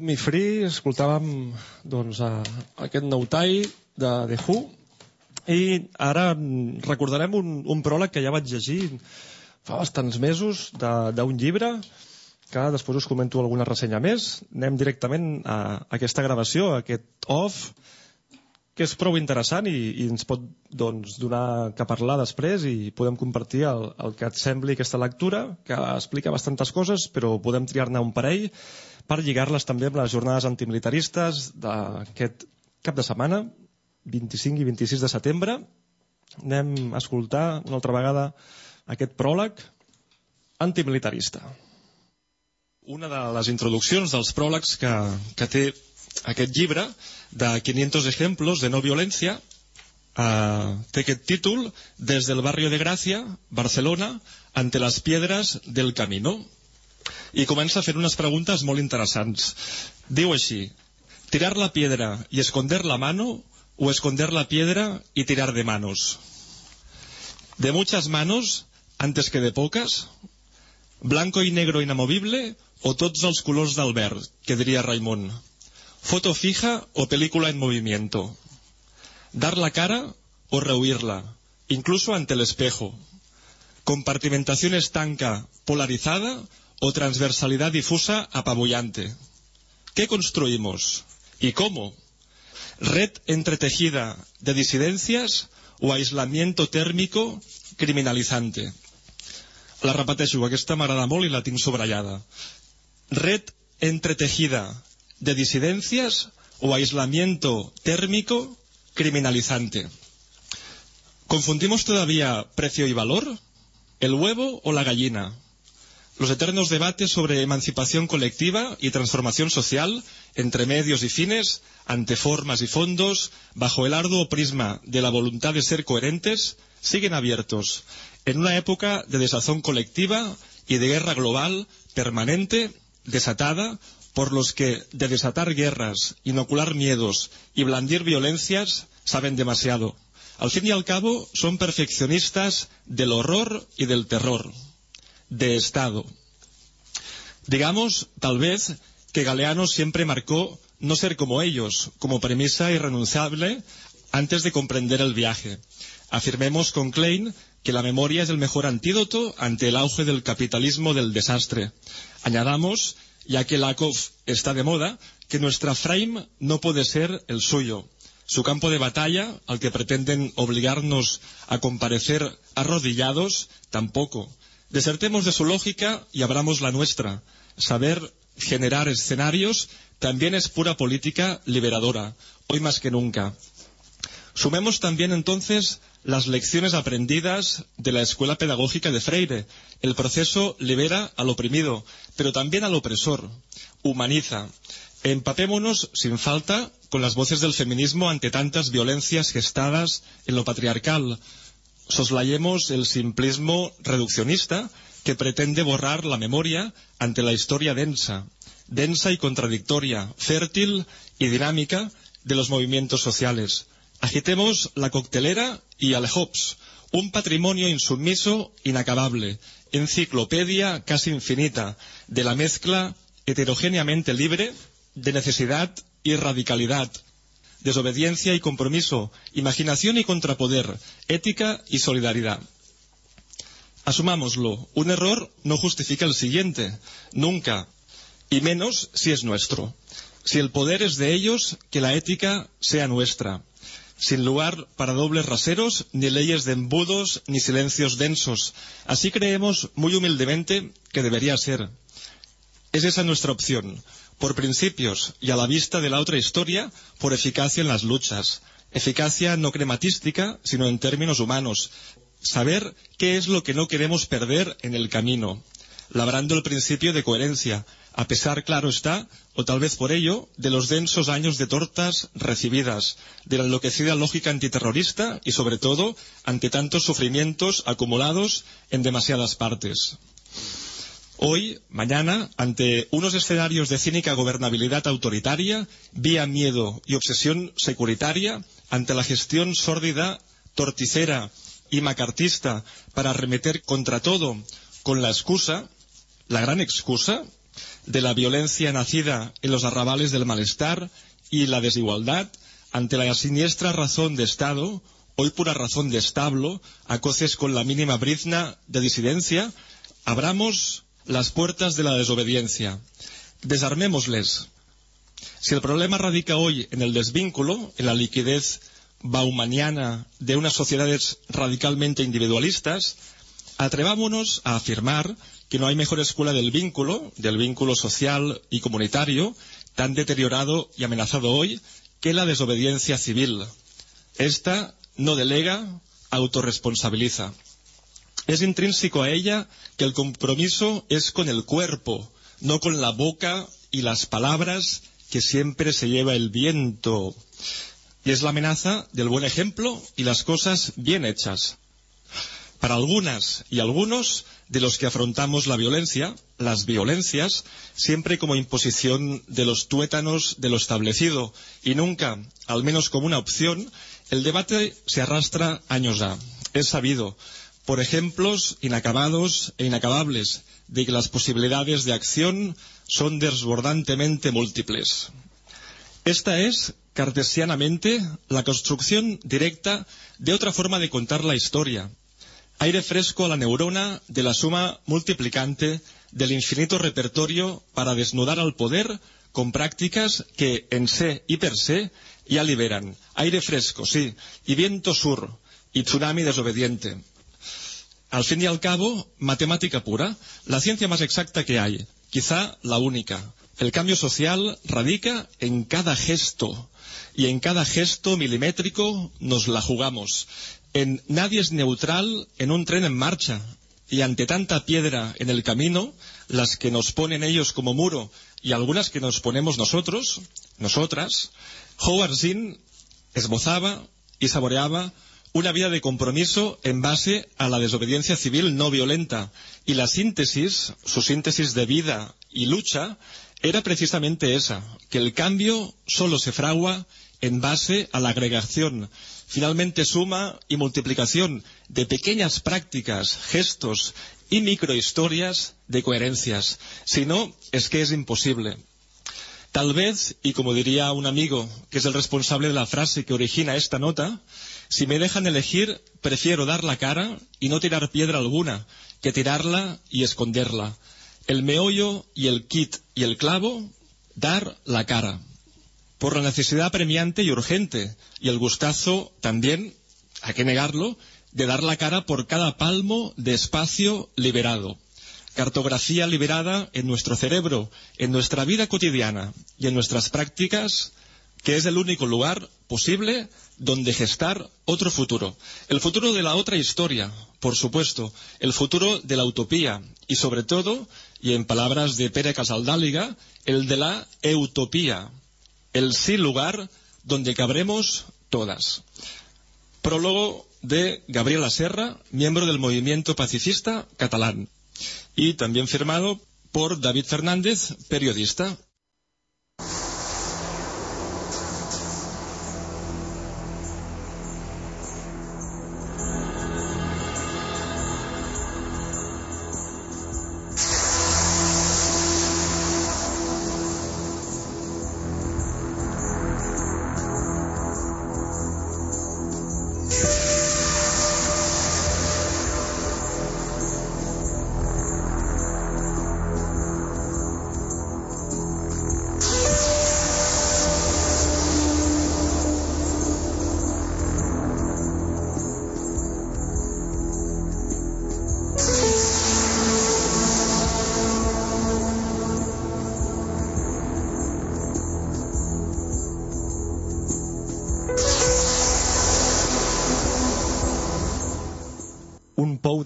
Free escoltàvem doncs, a, aquest nou tall de The Who i ara recordarem un, un pròleg que ja vaig llegir fa bastants mesos d'un llibre que després us comento alguna ressenya més. Anem directament a, a aquesta gravació, a aquest off, que és prou interessant i, i ens pot doncs, donar que parlar després i podem compartir el, el que et sembli aquesta lectura, que explica bastantes coses, però podem triar-ne un parell per lligar-les també amb les jornades antimilitaristes d'aquest cap de setmana, 25 i 26 de setembre. Anem a escoltar una altra vegada aquest pròleg antimilitarista. Una de les introduccions dels pròlegs que, que té aquest llibre de 500 ejemplos de no violència eh, té aquest títol Des del barrio de Gracia, Barcelona, ante las piedras del camino i comença fer unes preguntes molt interessants. Diu així, tirar la piedra y esconder la mano o esconder la piedra y tirar de manos. De muchas manos antes que de pocas, blanco y negro inamovible o tots els colors del verd, que diria Raimon. Foto fija o película en movimiento. Dar la cara o rehuirla, incluso ante el espejo. Compartimentación estanca, polarizada o transversalidad difusa apabullante. ¿Qué construimos? ¿Y cómo? ¿Red entretejida de disidencias o aislamiento tèrmico criminalizante? La repeteixo, aquesta m'agrada molt i la tinc sobrellada. Red entretejida de disidencias o aislamiento térmico criminalizante. ¿Confundimos todavía precio y valor? ¿El huevo o la gallina? Los eternos debates sobre emancipación colectiva y transformación social entre medios y fines, ante formas y fondos, bajo el arduo prisma de la voluntad de ser coherentes, siguen abiertos en una época de desazón colectiva y de guerra global permanente, desatada por los que de desatar guerras, inocular miedos y blandir violencias saben demasiado. Al fin y al cabo, son perfeccionistas del horror y del terror, de Estado. Digamos, tal vez, que Galeano siempre marcó no ser como ellos, como premisa irrenunciable antes de comprender el viaje. Afirmemos con Klein que la memoria es el mejor antídoto ante el auge del capitalismo del desastre. Añadamos ya que Lakov está de moda, que nuestra frame no puede ser el suyo. Su campo de batalla, al que pretenden obligarnos a comparecer arrodillados, tampoco. Desertemos de su lógica y abramos la nuestra. Saber generar escenarios también es pura política liberadora, hoy más que nunca. Sumemos también entonces las lecciones aprendidas de la escuela pedagógica de Freire. El proceso libera al oprimido, pero también al opresor, humaniza. Empapémonos sin falta con las voces del feminismo ante tantas violencias gestadas en lo patriarcal. Soslayemos el simplismo reduccionista que pretende borrar la memoria ante la historia densa, densa y contradictoria, fértil y dinámica de los movimientos sociales. Agitemos la coctelera y alejops, un patrimonio insumiso, inacabable, enciclopedia casi infinita, de la mezcla heterogéneamente libre de necesidad y radicalidad, desobediencia y compromiso, imaginación y contrapoder, ética y solidaridad. Asumámoslo, un error no justifica el siguiente, nunca, y menos si es nuestro. Si el poder es de ellos, que la ética sea nuestra sin lugar para dobles raseros, ni leyes de embudos, ni silencios densos. Así creemos muy humildemente que debería ser. Es esa nuestra opción, por principios y a la vista de la otra historia, por eficacia en las luchas. Eficacia no crematística, sino en términos humanos. Saber qué es lo que no queremos perder en el camino, labrando el principio de coherencia, a pesar, claro está, o tal vez por ello, de los densos años de tortas recibidas, de la enloquecida lógica antiterrorista y, sobre todo, ante tantos sufrimientos acumulados en demasiadas partes. Hoy, mañana, ante unos escenarios de cínica gobernabilidad autoritaria, vía miedo y obsesión securitaria, ante la gestión sórdida, torticera y macartista para arremeter contra todo con la excusa, la gran excusa, de la violencia nacida en los arrabales del malestar y la desigualdad, ante la siniestra razón de Estado, hoy pura razón de establo, a coces con la mínima brizna de disidencia, abramos las puertas de la desobediencia. Desarmémosles. Si el problema radica hoy en el desvínculo, en la liquidez baumaniana de unas sociedades radicalmente individualistas, atrevámonos a afirmar que no hay mejor escuela del vínculo, del vínculo social y comunitario, tan deteriorado y amenazado hoy, que la desobediencia civil. Esta no delega, autorresponsabiliza. Es intrínseco a ella que el compromiso es con el cuerpo, no con la boca y las palabras que siempre se lleva el viento. Y es la amenaza del buen ejemplo y las cosas bien hechas. Para algunas y algunos de los que afrontamos la violencia, las violencias, siempre como imposición de los tuétanos de lo establecido y nunca, al menos como una opción, el debate se arrastra años ya. Es sabido, por ejemplos inacabados e inacabables, de que las posibilidades de acción son desbordantemente múltiples. Esta es, cartesianamente, la construcción directa de otra forma de contar la historia. Aire fresco a la neurona de la suma multiplicante del infinito repertorio para desnudar al poder con prácticas que en se y per se ya liberan. Aire fresco, sí, y viento sur, y tsunami desobediente. Al fin y al cabo, matemática pura, la ciencia más exacta que hay, quizá la única. El cambio social radica en cada gesto, y en cada gesto milimétrico nos la jugamos. En nadie es neutral en un tren en marcha, y ante tanta piedra en el camino, las que nos ponen ellos como muro y algunas que nos ponemos nosotros, nosotras, Howard Zinn esbozaba y saboreaba una vida de compromiso en base a la desobediencia civil no violenta. Y la síntesis, su síntesis de vida y lucha, era precisamente esa, que el cambio solo se fragua en base a la agregación, finalmente suma y multiplicación de pequeñas prácticas, gestos y microhistorias de coherencias. Si no, es que es imposible. Tal vez, y como diría un amigo que es el responsable de la frase que origina esta nota, si me dejan elegir, prefiero dar la cara y no tirar piedra alguna, que tirarla y esconderla. El meollo y el kit y el clavo, dar la cara. Por la necesidad premiante y urgente, y el gustazo también, hay que negarlo, de dar la cara por cada palmo de espacio liberado. Cartografía liberada en nuestro cerebro, en nuestra vida cotidiana y en nuestras prácticas que es el único lugar posible donde gestar otro futuro. El futuro de la otra historia, por supuesto, el futuro de la utopía y sobre todo, y en palabras de Pere Casaldáliga, el de la utopía, el sí lugar donde cabremos todas. Prólogo de Gabriela Serra, miembro del movimiento pacifista catalán, y también firmado por David Fernández, periodista.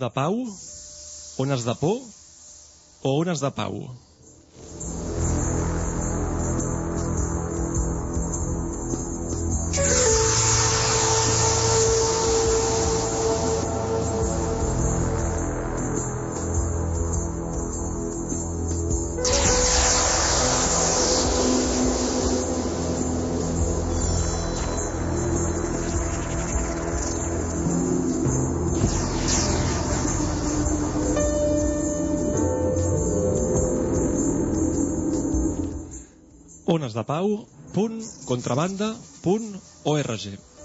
De pau, ones de por o ones de pau? onesdepau.contrabanda.org.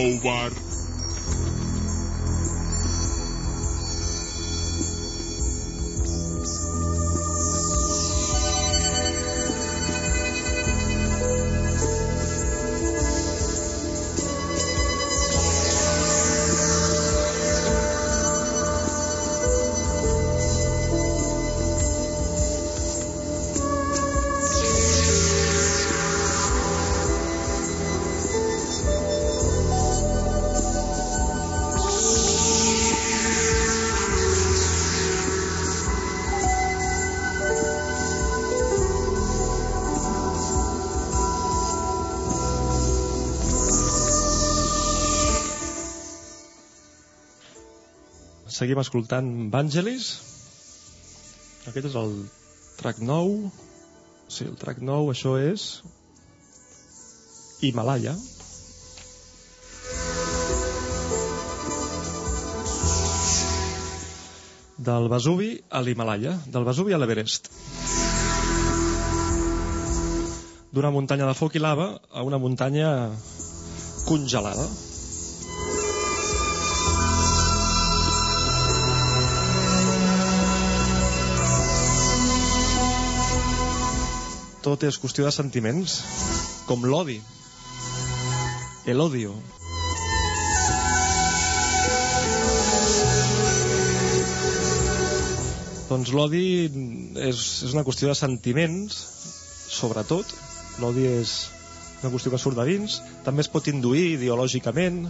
Over. Seguim escoltant Vangelis. Aquest és el track nou. Sí, el track nou, això és... Himalaya. Del Vesuvi a l'Himalaya, del Vesuvi a l'Everest. D'una muntanya de foc i lava a una muntanya congelada. Tot és qüestió de sentiments, com l'odi. El odio. Doncs l'odi és, és una qüestió de sentiments, sobretot. L'odi és una qüestió que surt de dins. També es pot induir ideològicament,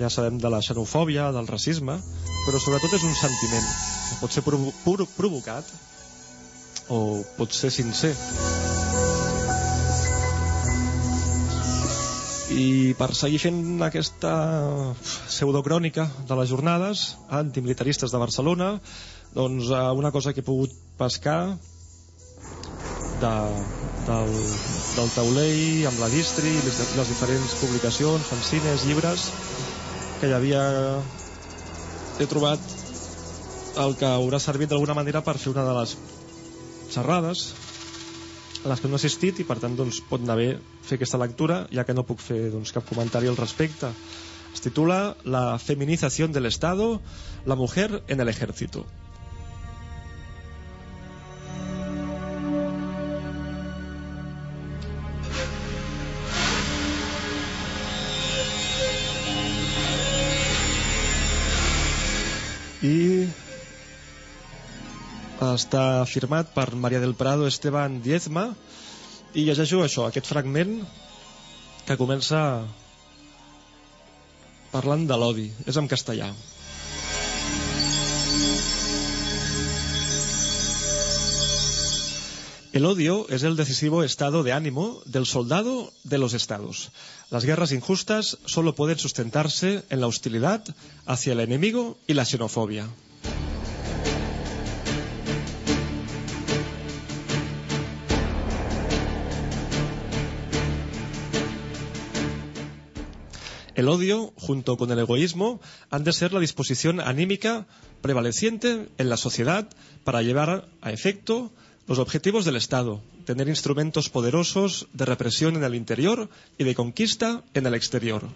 ja sabem de la xenofòbia, del racisme, però sobretot és un sentiment. Pot ser provo provocat o pot ser sincer. I per seguir fent aquesta pseudocrònica de les jornades antimilitaristes de Barcelona, doncs eh, una cosa que he pogut pescar de, del, del taulell amb la distri, les, les diferents publicacions, fanzines, llibres que hi havia he trobat el que haurà servit d'alguna manera per fer una de les xerrades a les que no he assistit i per tant doncs, pot anar bé fer aquesta lectura ja que no puc fer doncs, cap comentari al respecte. Es titula La feminizació de l'Estado la mujer en el ejército està firmat per Maria del Prado Esteban Diezma i llegeixo això, aquest fragment que comença parlant de l'odi, és en castellà. El odio es el decisivo estado de ánimo del soldado de los estados. Las guerras injustas solo pueden sustentarse en la hostilidad hacia el enemigo y la xenofobia. El odio, junto con el egoísmo, han de ser la disposición anímica prevaleciente en la sociedad para llevar a efecto los objetivos del Estado, tener instrumentos poderosos de represión en el interior y de conquista en el exterior.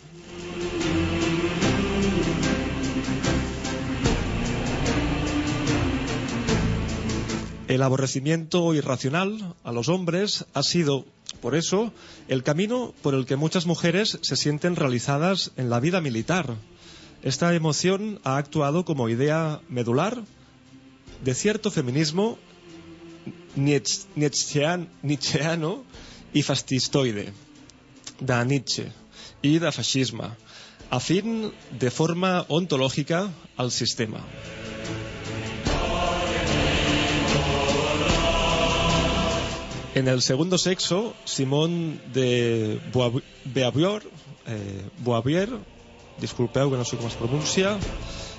El aborrecimiento irracional a los hombres ha sido, por eso, el camino por el que muchas mujeres se sienten realizadas en la vida militar. Esta emoción ha actuado como idea medular de cierto feminismo Nietzsch- Nietzschean- Nietzscheano i fascistoide de Nietzsche i de feixisme, afín de forma ontològica al sistema. En el segundo sexo, Simón de Boav- Beauvoir, eh, Beauvoir, disculpeu que no sé cómo se pronuncia,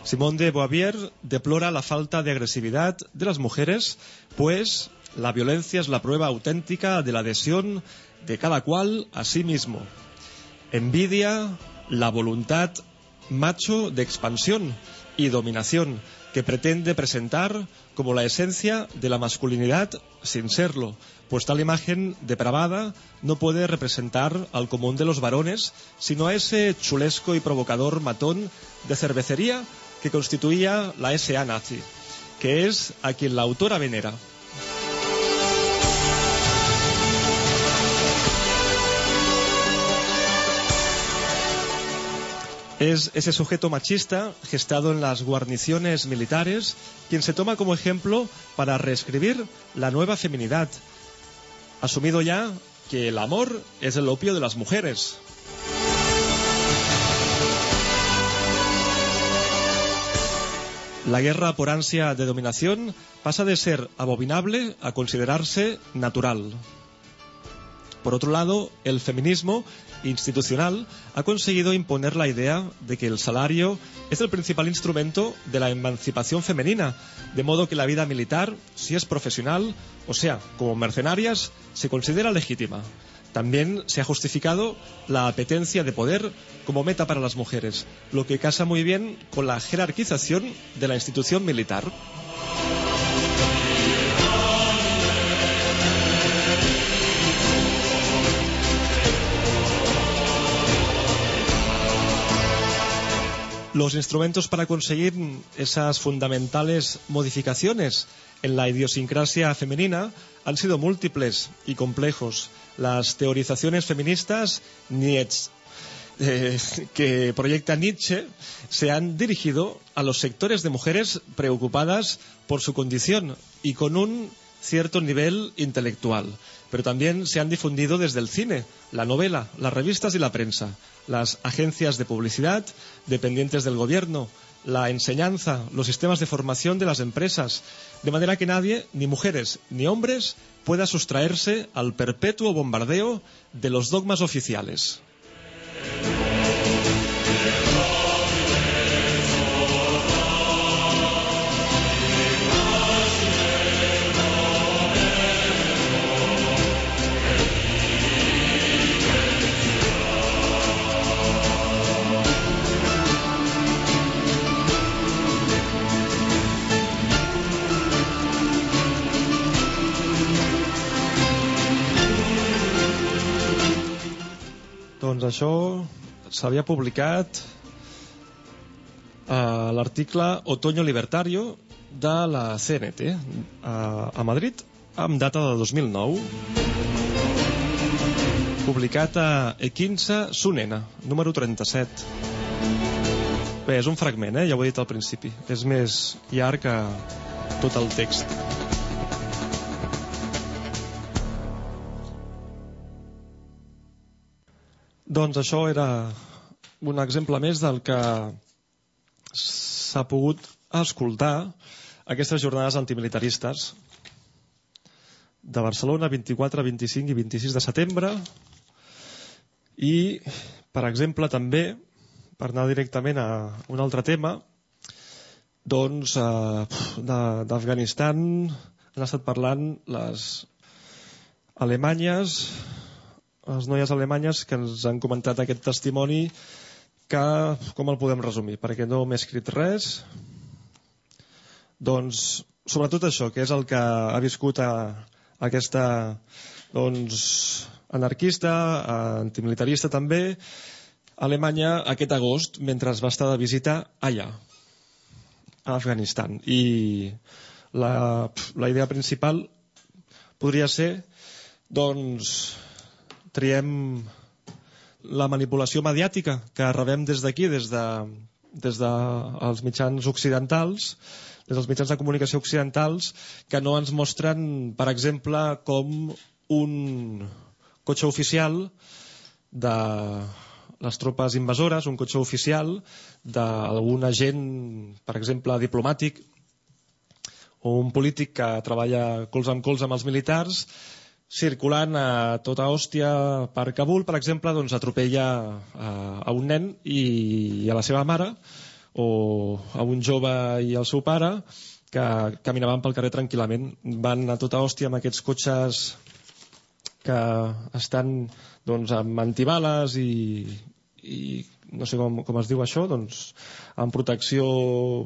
Simón de Beauvoir deplora la falta de agresividad de las mujeres, pues la violencia es la prueba auténtica de la adhesión de cada cual a sí mismo. Envidia la voluntad macho de expansión y dominación que pretende presentar como la esencia de la masculinidad sin serlo, pues tal imagen depravada no puede representar al común de los varones, sino a ese chulesco y provocador matón de cervecería que constituía la SA nazi, que es a quien la autora venera. Es ese sujeto machista gestado en las guarniciones militares quien se toma como ejemplo para reescribir la nueva feminidad, asumido ya que el amor es el opio de las mujeres. La guerra por ansia de dominación pasa de ser abominable a considerarse natural. Por otro lado, el feminismo institucional ha conseguido imponer la idea de que el salario es el principal instrumento de la emancipación femenina, de modo que la vida militar, si es profesional, o sea, como mercenarias, se considera legítima. También se ha justificado la apetencia de poder como meta para las mujeres, lo que casa muy bien con la jerarquización de la institución militar. Los instrumentos para conseguir esas fundamentales modificaciones en la idiosincrasia femenina han sido múltiples y complejos. Las teorizaciones feministas Nietzsche, eh, que proyecta Nietzsche se han dirigido a los sectores de mujeres preocupadas por su condición y con un cierto nivel intelectual, pero también se han difundido desde el cine, la novela, las revistas y la prensa, las agencias de publicidad dependientes del gobierno, la enseñanza, los sistemas de formación de las empresas, de manera que nadie, ni mujeres ni hombres, pueda sustraerse al perpetuo bombardeo de los dogmas oficiales. Doncs això s'havia publicat a l'article Otoño Libertario de la CNT a, a Madrid amb data de 2009 publicat a E15 Sunena número 37 Bé, és un fragment, eh? ja ho he dit al principi. És més llarg que tot el text. Doncs això era un exemple més del que s'ha pogut escoltar aquestes jornades antimilitaristes de Barcelona 24, 25 i 26 de setembre. I, per exemple, també per anar directament a un altre tema doncs eh, d'Afganistan han estat parlant les alemanyes les noies alemanyes que ens han comentat aquest testimoni que, com el podem resumir? Perquè no m'he escrit res. Doncs, sobretot això, que és el que ha viscut a, aquesta doncs, anarquista, antimilitarista també, a Alemanya aquest agost, mentre es va estar de visita allà, a Afganistan. I la, la idea principal podria ser doncs, triem la manipulació mediàtica que rebem des d'aquí, des de des dels mitjans occidentals, des dels mitjans de comunicació occidentals, que no ens mostren, per exemple, com un cotxe oficial de les tropes invasores, un cotxe oficial d'algun agent, per exemple, diplomàtic, o un polític que treballa colze amb colze amb els militars, circulant a tota hòstia per Kabul, per exemple, doncs atropella a, a un nen i, i a la seva mare, o a un jove i al seu pare, que caminaven pel carrer tranquil·lament. Van a tota hòstia amb aquests cotxes que estan doncs, amb antibales i, i no sé com, com es diu això, doncs, amb protecció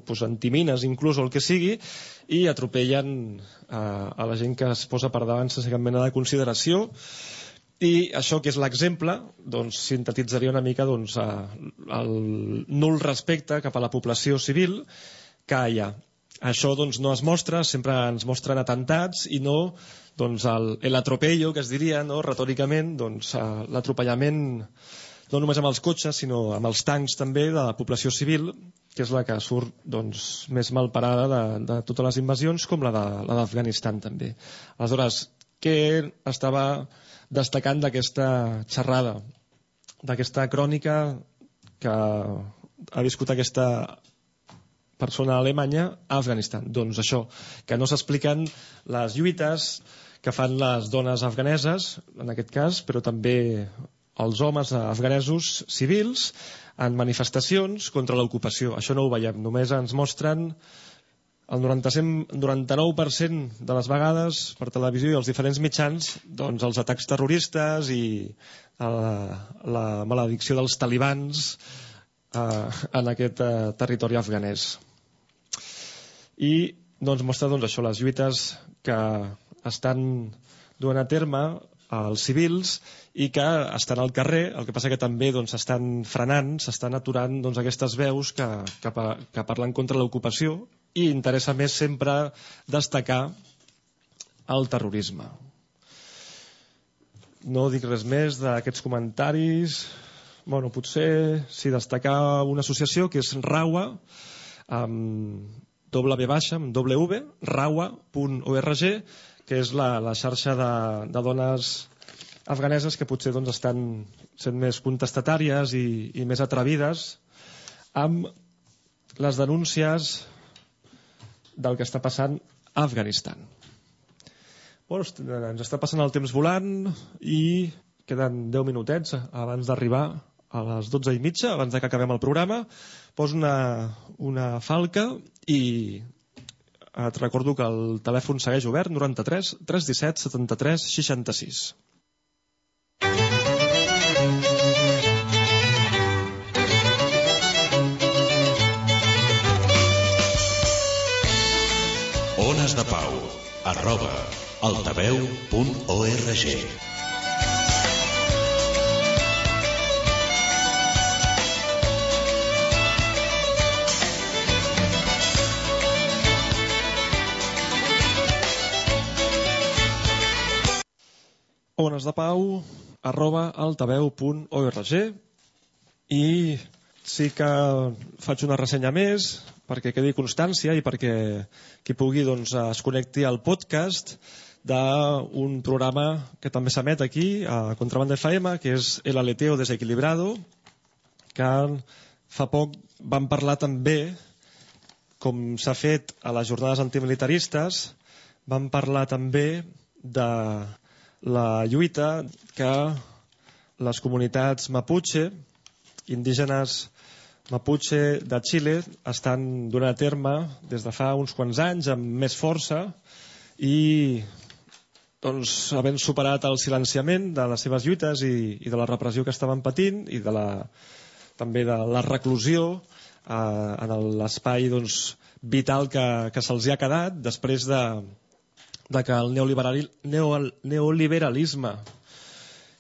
doncs, antimines inclús o el que sigui, i atropellen a, a la gent que es posa per davant sense cap mena de consideració i això que és l'exemple doncs, sintetitzaria una mica doncs, eh, el nul respecte cap a la població civil que hi ha. Això doncs, no es mostra, sempre ens mostren atentats i no doncs, el, el atropello, que es diria no, retòricament, doncs, eh, l'atropellament no només amb els cotxes, sinó amb els tancs també de la població civil, que és la que surt doncs, més mal parada de, de totes les invasions, com la d'Afganistan també. Aleshores, què estava destacant d'aquesta xerrada, d'aquesta crònica que ha viscut aquesta persona alemanya a Afganistan? Doncs això, que no s'expliquen les lluites que fan les dones afganeses, en aquest cas, però també els homes afganesos civils en manifestacions contra l'ocupació. Això no ho veiem, només ens mostren el 95 99% de les vegades per televisió i els diferents mitjans doncs els atacs terroristes i la, la maledicció dels talibans eh, en aquest eh, territori afganès i doncs mostra doncs, això, les lluites que estan duent a terme els civils i que estan al carrer, el que passa que també doncs, s'estan frenant, s'estan aturant doncs, aquestes veus que, que, que parlen contra l'ocupació i interessa més sempre destacar el terrorisme. No dic res més d'aquests comentaris. Bueno, potser si destacar una associació que és RAUA, amb doble baixa, amb doble V, raua.org, que és la, la xarxa de, de dones afganeses que potser doncs, estan sent més contestatàries i, i més atrevides amb les denúncies del que està passant a Afganistan. Bueno, ens està passant el temps volant i queden 10 minutets abans d'arribar a les 12 i mitja, abans de que acabem el programa. Poso una, una falca i et recordo que el telèfon segueix obert, 93 317 73 66. Ones de Pau, arroba, altaveu.org. Ones de Pau, arroba altaveu.org i sí que faig una ressenya més perquè quedi constància i perquè qui pugui doncs, es connecti al podcast d'un programa que també s'emet aquí a Contrabanda FM, que és El Aleteo Desequilibrado, que fa poc vam parlar també, com s'ha fet a les jornades antimilitaristes, vam parlar també de la lluita que les comunitats Mapuche, indígenes Mapuche de Xile, estan donant a terme des de fa uns quants anys amb més força i doncs, havent superat el silenciament de les seves lluites i, i de la repressió que estaven patint i de la, també de la reclusió eh, en l'espai doncs, vital que, que se'ls ha quedat després de, de que el neoliberalisme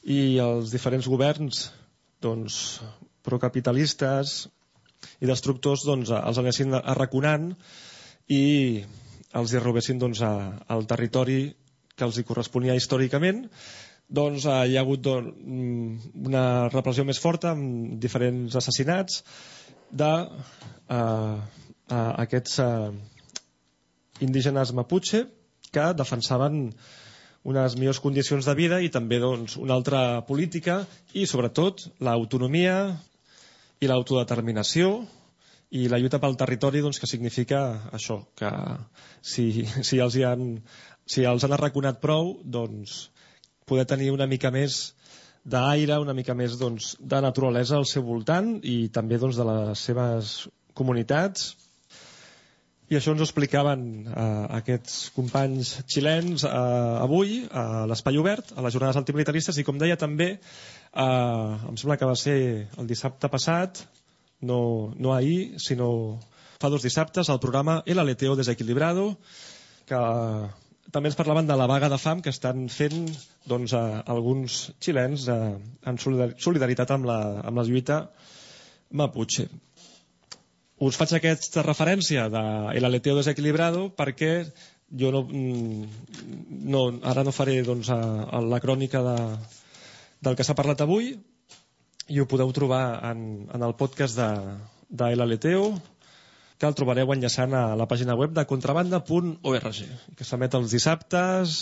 i els diferents governs doncs, procapitalistes i destructors doncs, els anessin arraconant i els hi robessin doncs, a, al territori que els hi corresponia històricament doncs eh, hi ha hagut doncs, una repressió més forta amb diferents assassinats de eh, aquests eh, indígenes Mapuche que defensaven unes millors condicions de vida i també doncs, una altra política i sobretot l'autonomia i l'autodeterminació i la lluita pel territori doncs, que significa això, que si, si, els, hi han, si els han arraconat prou, doncs poder tenir una mica més d'aire, una mica més doncs, de naturalesa al seu voltant i també doncs, de les seves comunitats. I això ens ho explicaven eh, aquests companys xilens eh, avui a l'Espai Obert, a les jornades antimilitaristes, i com deia també, eh, em sembla que va ser el dissabte passat, no, no ahir, sinó fa dos dissabtes, al programa El Aleteo Desequilibrado, que també ens parlaven de la vaga de fam que estan fent doncs, a, alguns xilens a, en solidaritat amb la, amb la lluita Mapuche. Us faig aquesta referència de El Aleteo Desequilibrado perquè jo no, mm, no, ara no faré doncs, a, a la crònica de, del que s'ha parlat avui, i ho podeu trobar en, en el podcast de, de l'Aleteo que el trobareu enllaçant a la pàgina web de contrabanda.org que s'emet els dissabtes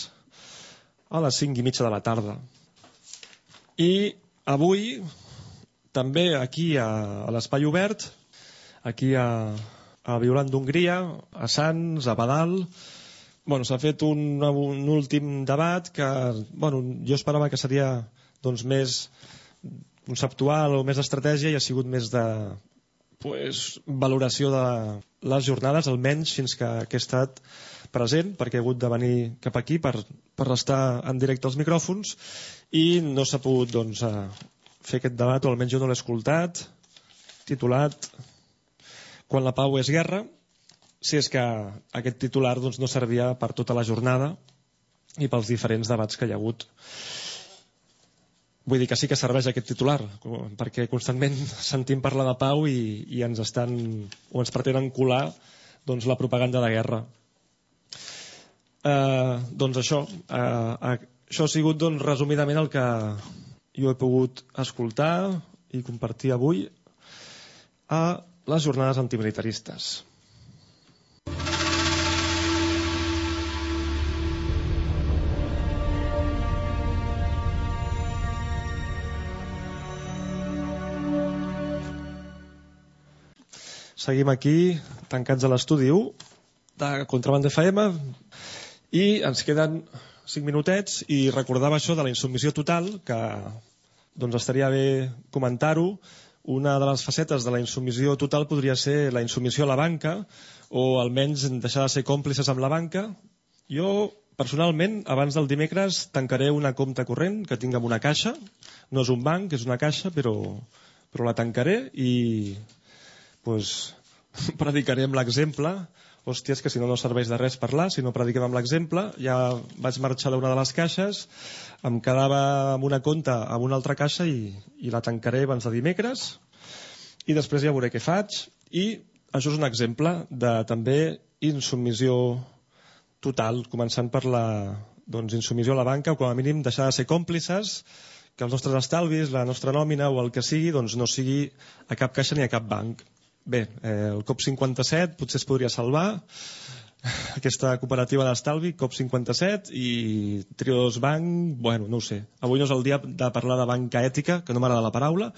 a les 5 i mitja de la tarda. I avui també aquí a, a l'Espai Obert aquí a, a Violant d'Hongria a Sants, a Badal. Bueno, s'ha fet un, un últim debat que bueno, jo esperava que seria doncs, més conceptual o més estratègia i ha sigut més de pues, valoració de les jornades, almenys fins que, que he estat present, perquè he hagut de venir cap aquí per, per estar en directe als micròfons i no s'ha pogut doncs, fer aquest debat, o almenys jo no l'he escoltat, titulat Quan la pau és guerra, si és que aquest titular doncs, no servia per tota la jornada i pels diferents debats que hi ha hagut. Vull dir que sí que serveix aquest titular, perquè constantment sentim parlar de pau i, i ens estan o ens pretenen colar doncs, la propaganda de guerra. Eh, doncs això, eh, això ha sigut doncs, resumidament el que jo he pogut escoltar i compartir avui a les jornades antimilitaristes. Seguim aquí, tancats a l'estudi 1 de Contraband FM i ens queden 5 minutets i recordava això de la insubmissió total que doncs estaria bé comentar-ho una de les facetes de la insubmissió total podria ser la insubmissió a la banca o almenys deixar de ser còmplices amb la banca. Jo personalment abans del dimecres tancaré una compte corrent que tinc en una caixa. No és un banc, és una caixa però, però la tancaré i pues, predicaré amb l'exemple hòstia, que si no no serveix de res parlar, si no prediquem amb l'exemple, ja vaig marxar d'una de les caixes, em quedava amb una compta amb una altra caixa i, i la tancaré abans de dimecres. I després ja veuré què faig. I això és un exemple de també insubmissió total, començant per la doncs, insubmissió a la banca o com a mínim deixar de ser còmplices que els nostres estalvis, la nostra nòmina o el que sigui, doncs no sigui a cap caixa ni a cap banc. Bé, eh, el COP57 potser es podria salvar, aquesta cooperativa d'estalvi, COP57 i Trios Bank, bueno, no ho sé. Avui no és el dia de parlar de banca ètica, que no m'agrada la paraula,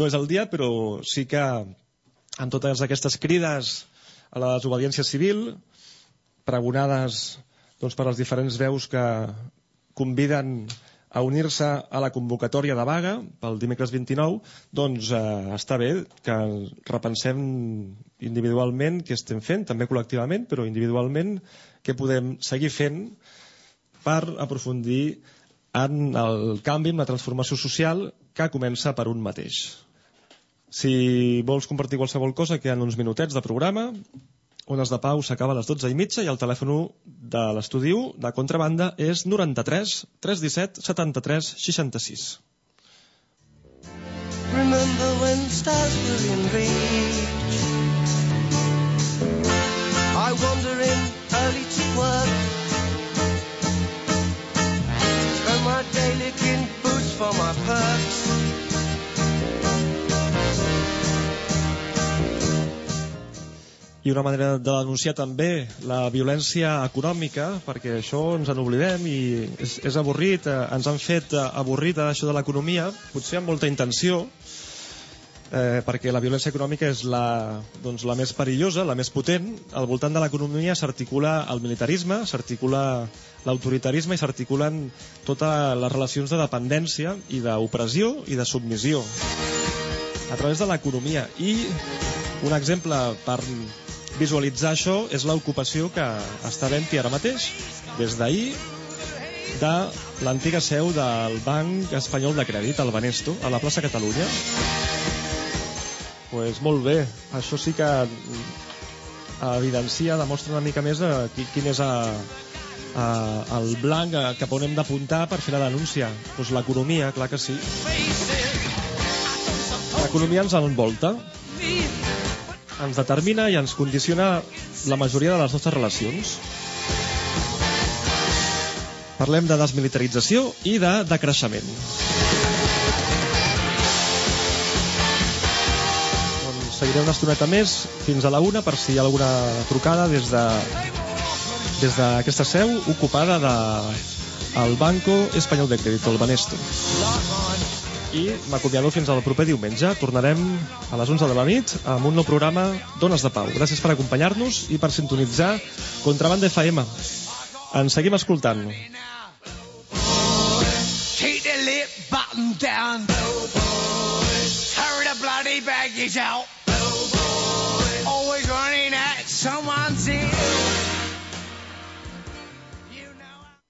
no és el dia, però sí que amb totes aquestes crides a la desobediència civil, pregonades doncs, per les diferents veus que conviden a unir-se a la convocatòria de vaga pel dimecres 29, doncs eh, està bé que repensem individualment què estem fent, també col·lectivament, però individualment què podem seguir fent per aprofundir en el canvi, en la transformació social que comença per un mateix. Si vols compartir qualsevol cosa, queden uns minutets de programa. Ones de Pau s'acaba a les 12 i mitja i el telèfon de l'estudi de contrabanda és 93 317 73 66. Remember when stars were in reach? I wander in early to work. My boots for my. I una manera de denunciar també la violència econòmica, perquè això ens en oblidem i és, és avorrit, eh, ens han fet eh, avorrit això de l'economia, potser amb molta intenció, eh, perquè la violència econòmica és la, doncs, la més perillosa, la més potent. Al voltant de l'economia s'articula el militarisme, s'articula l'autoritarisme i s'articulen totes les relacions de dependència i d'opressió i de submissió a través de l'economia. I un exemple per visualitzar això és l'ocupació que està havent-hi ara mateix, des d'ahir, de l'antiga seu del Banc Espanyol de Crèdit, el Banesto, a la plaça Catalunya. pues molt bé, això sí que evidencia, demostra una mica més eh, qui- quin és a, a, el blanc eh, cap on hem d'apuntar per fer la denúncia. Pues l'economia, clar que sí. L'economia ens envolta, ens determina i ens condiciona la majoria de les nostres relacions. Parlem de desmilitarització i de decreixement. Doncs seguiré una estoneta més fins a la una per si hi ha alguna trucada des de des d'aquesta seu ocupada de el Banco Espanyol de Crédito, el Banesto. I m'acomiado fins al proper diumenge. Tornarem a les 11 de la nit amb un nou programa Dones de Pau. Gràcies per acompanyar-nos i per sintonitzar Contrabanda FM. Ens seguim escoltant. Keep the lip button down. Hurry the bloody baggage out.